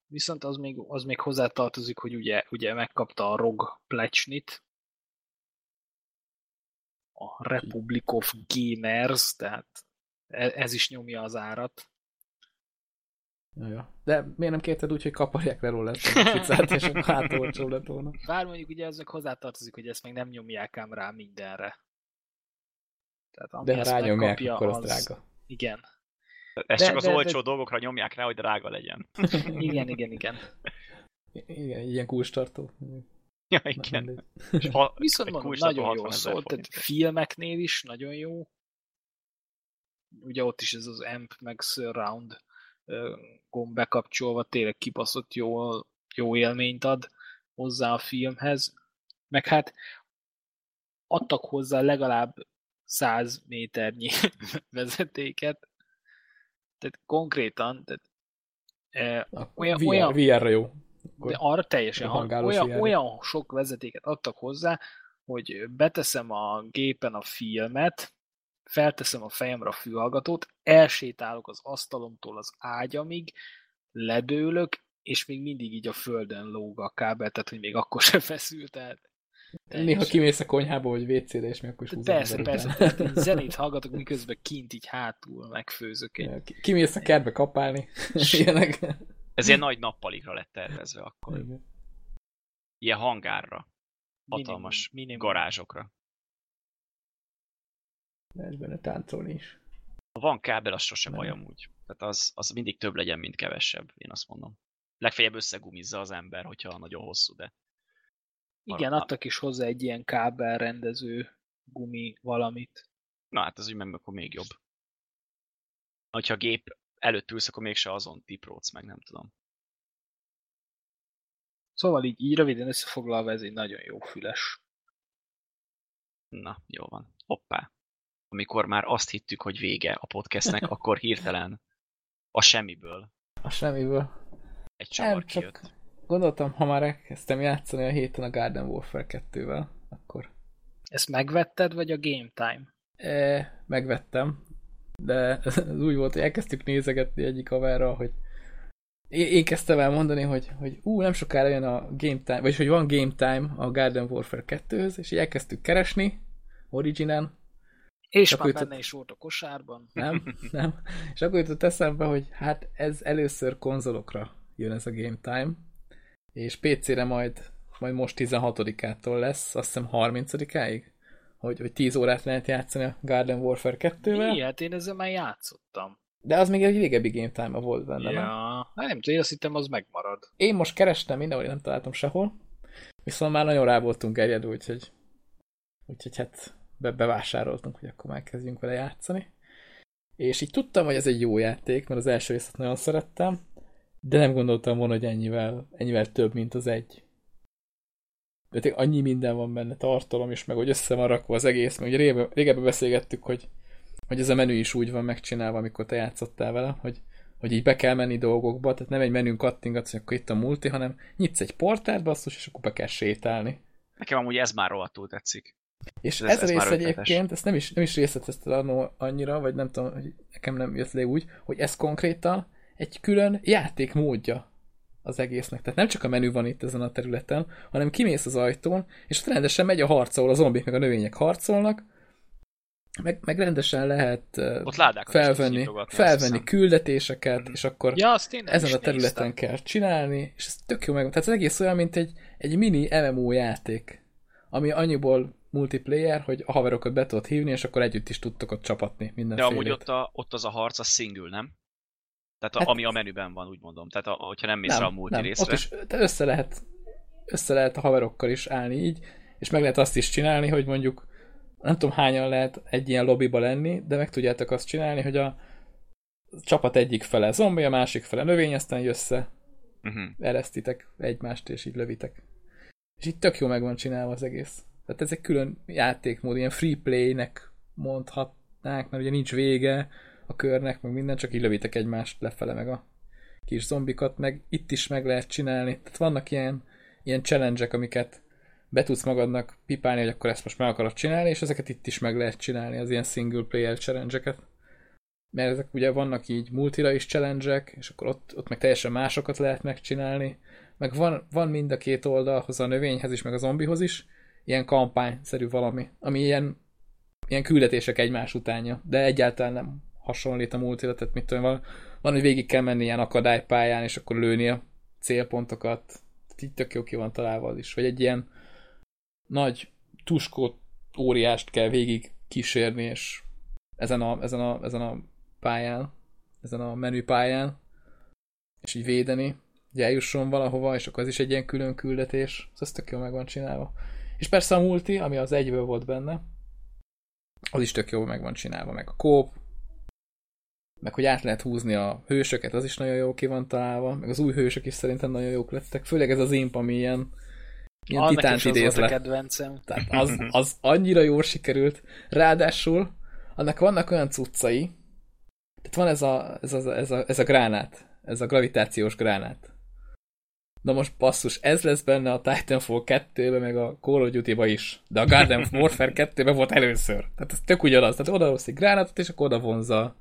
Viszont az még, az még hozzátartozik, hogy ugye, ugye megkapta a ROG plecsnit, a Republic of Gamers, tehát e- ez is nyomja az árat. Ja, ja. De miért nem kérted úgy, hogy kaparják le róla ezt a picát, és akkor hát olcsó lett volna. Bár mondjuk ugye ez meg hozzátartozik, hogy ezt meg nem nyomják ám rá mindenre. Tehát ami De ha rányomják, megkapja, akkor az drága. Igen. Ezt De- csak az de- de- olcsó dolgokra nyomják rá, hogy drága legyen. <laughs> Igen, igen, igen. Igen, ilyen kulcstartó. Ja, igen. ha, <laughs> Viszont mondom, nagyon 60 jó szól, tehát filmeknél is nagyon jó. Ugye ott is ez az amp meg surround gomb bekapcsolva tényleg kibaszott jó, jó élményt ad hozzá a filmhez. Meg hát adtak hozzá legalább 100 méternyi <laughs> vezetéket. Tehát konkrétan, tehát, eh, Olyan- VR, olyan- VR-ra jó. De arra teljesen olyan, VR-re. olyan sok vezetéket adtak hozzá, hogy beteszem a gépen a filmet, felteszem a fejemre a fülhallgatót, elsétálok az asztalomtól az ágyamig, ledőlök, és még mindig így a földön lóg a kábel, tehát hogy még akkor se feszült el. Néha kimész a konyhába, vagy WC-re, és még akkor is Persze, persze, én <laughs> zenét hallgatok, miközben kint így hátul megfőzök egy Ki- Kimész a kertbe kapálni. <laughs> Ilyenek. Ez ilyen nagy nappalikra lett tervezve akkor. Igen. Ilyen hangárra, minimum, hatalmas minimum. garázsokra. Lehet benne táncolni is. Ha van kábel, az sose Nem. baj amúgy. Tehát az, az mindig több legyen, mint kevesebb, én azt mondom. Legfeljebb összegumizza az ember, hogyha nagyon hosszú, de Igen, Arra- adtak is hozzá egy ilyen kábelrendező gumi valamit. na hát ez úgy meg akkor még jobb. Ha a gép előtt ülsz, akkor mégse azon tiprócsz meg, nem tudom. Szóval így, így röviden összefoglalva ez egy nagyon jó füles. Na, jó van. Hoppá. Amikor már azt hittük, hogy vége a podcastnek, <laughs> akkor hirtelen a semmiből A semmiből. egy csavar Nem, csak kijött. gondoltam, ha már elkezdtem játszani a héten a Garden Warfare 2-vel, akkor Ezt megvetted, vagy a Game Time? e, megvettem, de az <laughs> úgy volt, hogy elkezdtük nézegetni egyik haverral, hogy én, én kezdtem el mondani, hogy, hogy ú, nem sokára jön a Game Time, vagyis hogy van Game Time a Garden Warfare 2-höz, és így elkezdtük keresni Originen, És Csak már benne is volt a kosárban. nem, nem. És akkor jutott eszembe, hogy hát ez először konzolokra jön ez a Game Time, és PC-re majd, majd most 16-ától lesz, azt hiszem 30-áig, hogy, hogy 10 órát lehet játszani a Garden Warfare 2-vel, Mi? Hát én ezzel már játszottam. de az még egy régebbi Game Time volt benne, nem? Ja, hát nem tudom, én azt hittem, az megmarad. Én most kerestem mindenhol, én nem találtam sehol, viszont már nagyon rá voltunk gerjedő, úgyhogy, úgyhogy hát be, bevásároltunk, hogy akkor már kezdjünk vele játszani. És így tudtam, hogy ez egy jó játék, mert az első részt nagyon szerettem, de nem gondoltam volna, hogy ennyivel, ennyivel több, mint az egy. De annyi minden van benne, tartalom is, meg hogy össze van rakva az egész, meg régebben, régebben beszélgettük, hogy, hogy ez a menü is úgy van megcsinálva, amikor te játszottál vele, hogy, hogy így be kell menni dolgokba, tehát nem egy menün kattingatsz, hogy akkor itt a multi, hanem nyitsz egy portált, basszus, és akkor be kell sétálni. Nekem amúgy ez már rohadtul tetszik. És Ez- ez, ez már rész egyébként, ezt nem is, nem is részletezted annó annyira, vagy nem tudom, hogy nekem nem jött le úgy, hogy ez konkrétan egy külön játékmódja az egésznek. Tehát nem csak a menü van itt ezen a területen, hanem kimész az ajtón, és ott rendesen megy a harc, ahol a zombik meg a növények harcolnak, meg, meg rendesen lehet uh, Ott ládákat felvenni, felvenni küldetéseket, Mhm. és akkor Ja, azt én nem ezen a területen néztem. kell csinálni, és ez tök jó meg. Tehát az egész olyan, mint egy, egy mini MMO játék, ami annyiból multiplayer, hogy a haverokat be tudod hívni, és akkor együtt is tudtok ott csapatni De mindenfélét. amúgy ott, a, ott az a harc, az single, nem? Tehát a, Hát- ami a menüben van, úgy mondom. Tehát a, hogyha nem mész rá a multi nem. részre. Ott is de össze lehet, össze lehet a haverokkal is állni így, és meg lehet azt is csinálni, hogy mondjuk nem tudom hányan lehet egy ilyen lobbyba lenni, de meg tudjátok azt csinálni, hogy a csapat egyik fele zombi, a másik fele növény, aztán így össze Uh-huh. eresztitek egymást, és így lövitek. És így tök jó meg van csinálva az egész. Tehát ez egy külön játékmód, ilyen free play-nek mondhatnák, mert ugye nincs vége a körnek, meg minden, csak így lövitek egymást lefele, meg a kis zombikat, meg itt is meg lehet csinálni. Tehát vannak ilyen, ilyen challenge amiket be tudsz magadnak pipálni, hogy akkor ezt most meg akarod csinálni, és ezeket itt is meg lehet csinálni, az ilyen single player challenge mert ezek ugye vannak így multira is challenge és akkor ott, ott meg teljesen másokat lehet megcsinálni, meg van, van mind a két oldalhoz, a növényhez is, meg a zombihoz is, ilyen kampányszerű valami, ami ilyen, ilyen küldetések egymás utánja, de egyáltalán nem hasonlít a multira, tehát mit tudom, van, van, hogy végig kell menni ilyen akadálypályán, és akkor lőni a célpontokat, így tök jó ki van találva az is, vagy egy ilyen nagy tuskó óriást kell végig kísérni, és ezen a, ezen a, ezen a pályán, ezen a menü pályán, és így védeni. hogy eljusson valahova, és akkor az is egy ilyen külön küldetés. Ez tök jól meg van csinálva. És persze a multi, ami az egyből volt benne, az is tök jól meg van csinálva, meg a kóp, meg hogy át lehet húzni a hősöket, az is nagyon jó ki van találva, meg az új hősök is szerintem nagyon jók lettek, főleg ez az imp, ami ilyen, ilyen Annak titánt idéz le. kedvencem. Tehát az, az annyira jól sikerült. Ráadásul annak vannak olyan cuccai, tehát van ez a, ez a, ez a, ez a gránát, ez a gravitációs gránát. Na most basszus, ez lesz benne a Titanfall 2-ben, meg a Call of Duty-ba is. De a Garden Warfare 2-ben volt először. Tehát ez tök ugyanaz. Tehát oda egy gránátot, és akkor oda vonza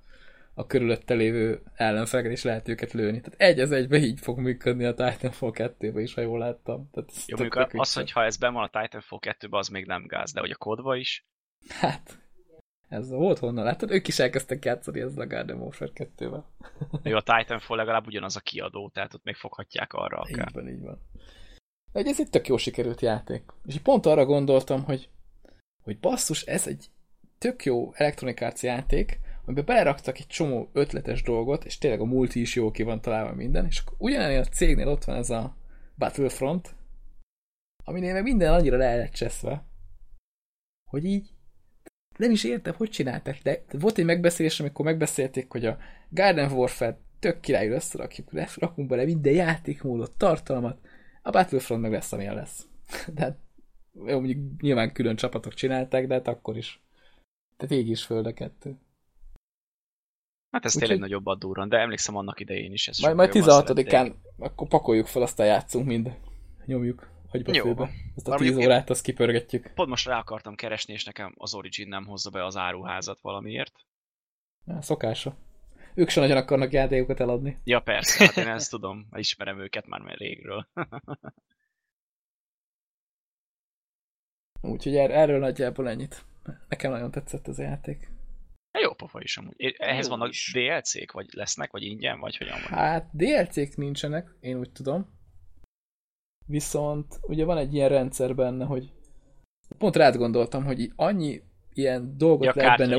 a körülötte lévő ellenfeleket, és lehet őket lőni. Tehát egy az egybe így fog működni a Titanfall 2-ben is, ha jól láttam. Tehát ez Jó, tök- tök az, vicces. hogy ha ez benn van a Titanfall 2-ben, az még nem gáz, de hogy a kodba is. Hát, ez volt honnan látod? Ők is elkezdtek játszani ezzel a Garden Warfare 2-vel. Jó, a Titanfall legalább ugyanaz a kiadó, tehát ott még foghatják arra akár. Így van, így van. De hogy ez egy tök jó sikerült játék. És így pont arra gondoltam, hogy, hogy basszus, ez egy tök jó Electronic Arts játék, amiben beleraktak egy csomó ötletes dolgot, és tényleg a multi is jó ki van találva minden, és akkor ugyanennél a cégnél ott van ez a Battlefront, aminél meg minden annyira le lett cseszve, hogy így nem is értem, hogy csinálták, de volt egy megbeszélés, amikor megbeszélték, hogy a Garden Warfare tök királyul összerakjuk, rakunk bele minden játékmódot, tartalmat, a Battlefront meg lesz, amilyen lesz. <laughs> De hát, jó, mondjuk nyilván külön csapatok csinálták, de hát akkor is. Tehát ég is föld a kettő. Hát ez Úgyhogy- tényleg nagyobb a durran, de emlékszem annak idején is. Ez Majd, majd jobban 16-án szerették. akkor pakoljuk fel, aztán játszunk mind. Nyomjuk. Hogy Jó. főbe. Azt a Valami 10 épp- órát azt kipörgetjük. Pont most rá akartam keresni, és nekem az Origin nem hozza be az áruházat valamiért. Ja, szokása. Ők sem nagyon akarnak játékokat eladni. Ja persze, hát én ezt tudom, <laughs> ismerem őket már már régről. <laughs> Úgyhogy er- erről nagyjából ennyit. Nekem nagyon tetszett ez a játék. Jó pofa is amúgy. Ehhez Jó vannak is. DLC-k, vagy lesznek, vagy ingyen, vagy hogyan van? Hát DLC-k nincsenek, én úgy tudom. Viszont ugye van egy ilyen rendszer benne, hogy pont rád gondoltam, hogy annyi ilyen dolgot Ja, lehet benne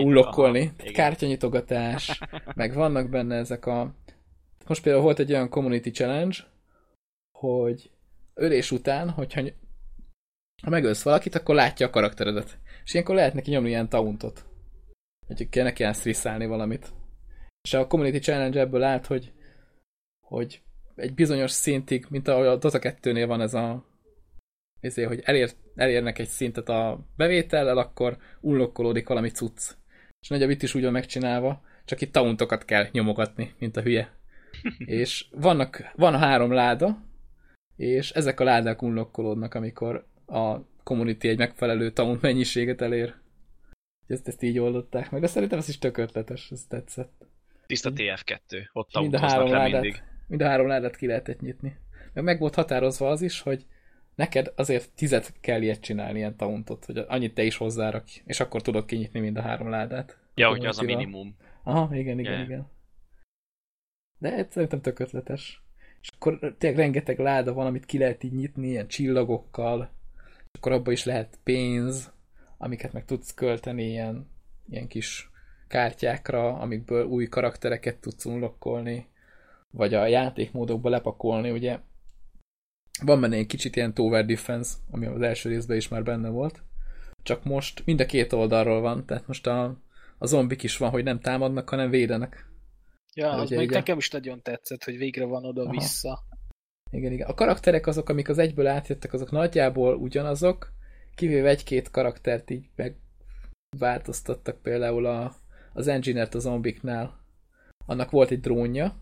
igen. kártyanyitogatás, meg vannak benne ezek a... Most például volt egy olyan community challenge, hogy ölés után, hogyha ha megölsz valakit, akkor látja a karakteredet. És ilyenkor lehet neki nyomni ilyen tauntot. Hogy kell neki ilyen strisszálni valamit. És a community challenge ebből állt, hogy hogy egy bizonyos szintig, mint ahogy a Dota 2-nél van ez a ezért, hogy elér, elérnek egy szintet a bevétellel, akkor unlokkolódik valami cucc. És nagyobb itt is úgy van megcsinálva, csak itt tauntokat kell nyomogatni, mint a hülye. <laughs> és vannak, van három láda, és ezek a ládák unlokkolódnak, amikor a community egy megfelelő taunt mennyiséget elér. Ezt, ezt így oldották meg, de szerintem ez is tök ötletes, ez tetszett. Tiszta TF2, ott Mind a három le mindig. Mind a három ládát ki lehetett nyitni. Meg meg volt határozva az is, hogy neked azért tizet kell ilyet csinálni, ilyen tauntot, hogy annyit te is hozzárakj, és akkor tudod kinyitni mind a három ládát. Ja, hogy az a minimum. Aha, igen, igen, Ja. igen. De ez szerintem tök ötletes. És akkor tényleg rengeteg láda van, amit ki lehet így nyitni, ilyen csillagokkal, és akkor abban is lehet pénz, amiket meg tudsz költeni ilyen, ilyen kis kártyákra, amikből új karaktereket tudsz unlockolni, vagy a játékmódokba lepakolni, ugye van benne egy kicsit ilyen tower defense, ami az első részben is már benne volt, csak most mind a két oldalról van, tehát most a, a zombik is van, hogy nem támadnak, hanem védenek. Ja, az Ugye, még igen. nekem is nagyon tetszett, hogy végre van oda-vissza. Igen, igen. A karakterek azok, amik az egyből átjöttek, azok nagyjából ugyanazok, kivéve egy-két karaktert így megváltoztattak például a, az engineert a zombiknál. Annak volt egy drónja,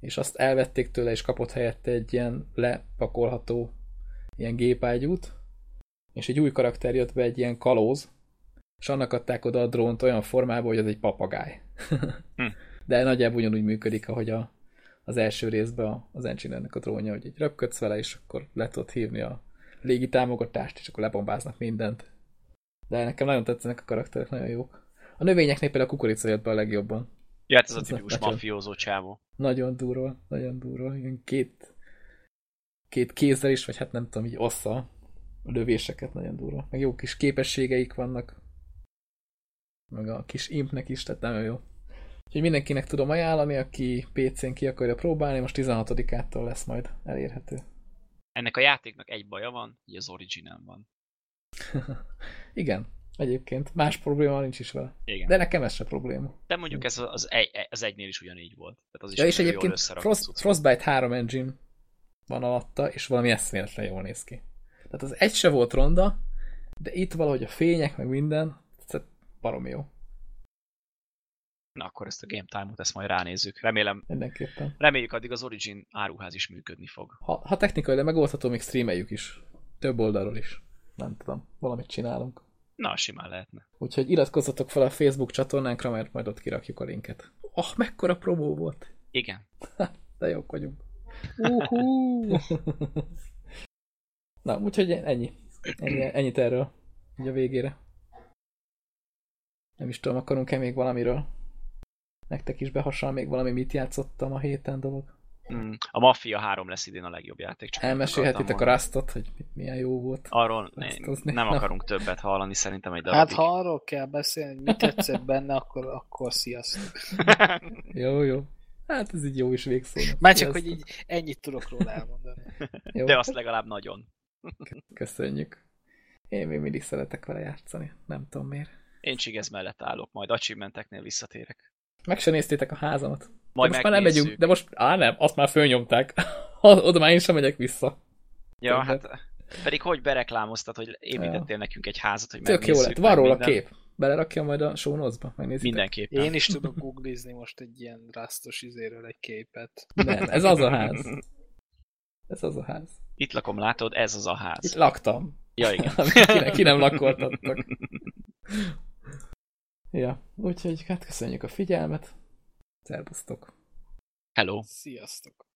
és azt elvették tőle, és kapott helyette egy ilyen lepakolható ilyen gépágyút, és egy új karakter jött be, egy ilyen kalóz, és annak adták oda a drónt olyan formában, hogy az egy papagáj. Hm. De nagyjából ugyanúgy működik, ahogy a, az első részben az engineernek a drónja, hogy egy röpködsz vele, és akkor le tudod hívni a légi támogatást, és akkor lebombáznak mindent. De nekem nagyon tetszenek a karakterek, nagyon jók. A növényeknél például a kukorica jött be a legjobban. Ja, hát ez a tipikus mafiózó csávó. Nagyon durva, nagyon durva. Ilyen két, két kézzel is, vagy hát nem tudom, így ossza a lövéseket, nagyon durva. Meg jó kis képességeik vannak. Meg a kis impnek is, tehát nagyon jó. Úgyhogy mindenkinek tudom ajánlani, aki PC-n ki akarja próbálni, most 16-ától lesz majd elérhető. Ennek a játéknak egy baja van, hogy az original van. <laughs> Igen, egyébként. Más probléma nincs is vele. Igen. De nekem ez se probléma. De mondjuk ez az, egy, az egynél is ugyanígy volt. Tehát az is Ja, és egyébként Frost. Frostbite 3 engine van alatta, és valami eszméletlen jól néz ki. Tehát az egy se volt ronda, de itt valahogy a fények, meg minden, ez baromi jó. Na akkor ezt a Game Time-ot, ezt majd ránézzük. Remélem, Mindenképpen. reméljük addig az Origin áruház is működni fog. Ha, ha technikailag megoldható, még streameljük is. Több oldalról is. Nem tudom, valamit csinálunk. Na, simán lehetne. Úgyhogy iratkozzatok fel a Facebook csatornánkra, mert majd ott kirakjuk a linket. Oh, mekkora promó volt! Igen. De jók vagyunk. Uhú. <laughs> Na, úgyhogy ennyi. ennyi ennyit erről. Így a végére. Nem is tudom, akarunk-e még valamiről? Nektek is behasonl még valami, mit játszottam a héten dolog? Mm, A Mafia 3 lesz idén a legjobb játék. Csak Elmesélhetitek a Rastot, hogy milyen jó volt. Arról ne- Rasztozni. nem Na. akarunk többet hallani, szerintem egy Hát darabig. ha arról kell beszélni, hogy mit tetszett benne, akkor, akkor sziasztok. <laughs> Jó, jó. Hát ez így jó is végszó. Már csak, hogy így ennyit tudok róla elmondani. <laughs> Jó, De azt legalább nagyon. köszönjük. Én még mindig szeretek vele játszani. Nem tudom miért. Én csigez mellett állok, majd achievementeknél visszatérek. Meg se néztétek a házamat. De Majd most már nem megyünk, de most, á nem, azt már fölnyomták. <laughs> Oda már én sem megyek vissza. Ja, többet. hát pedig hogy bereklámoztad, hogy építettél nekünk egy házat, hogy Tök jó lett. Van róla minden. kép. Belerakja majd a show notes-ba, megnézitek. Mindenképpen. Én is tudok googlizni most egy ilyen rasztos izéről egy képet. Nem, ez az a ház. Ez az a ház. Itt lakom, látod, ez az a ház. Itt laktam. Ja, igen. <laughs> Ki, ki nem lakoltattak. Ja, úgyhogy hát köszönjük a figyelmet. Szerbusztok. Hello. Sziasztok!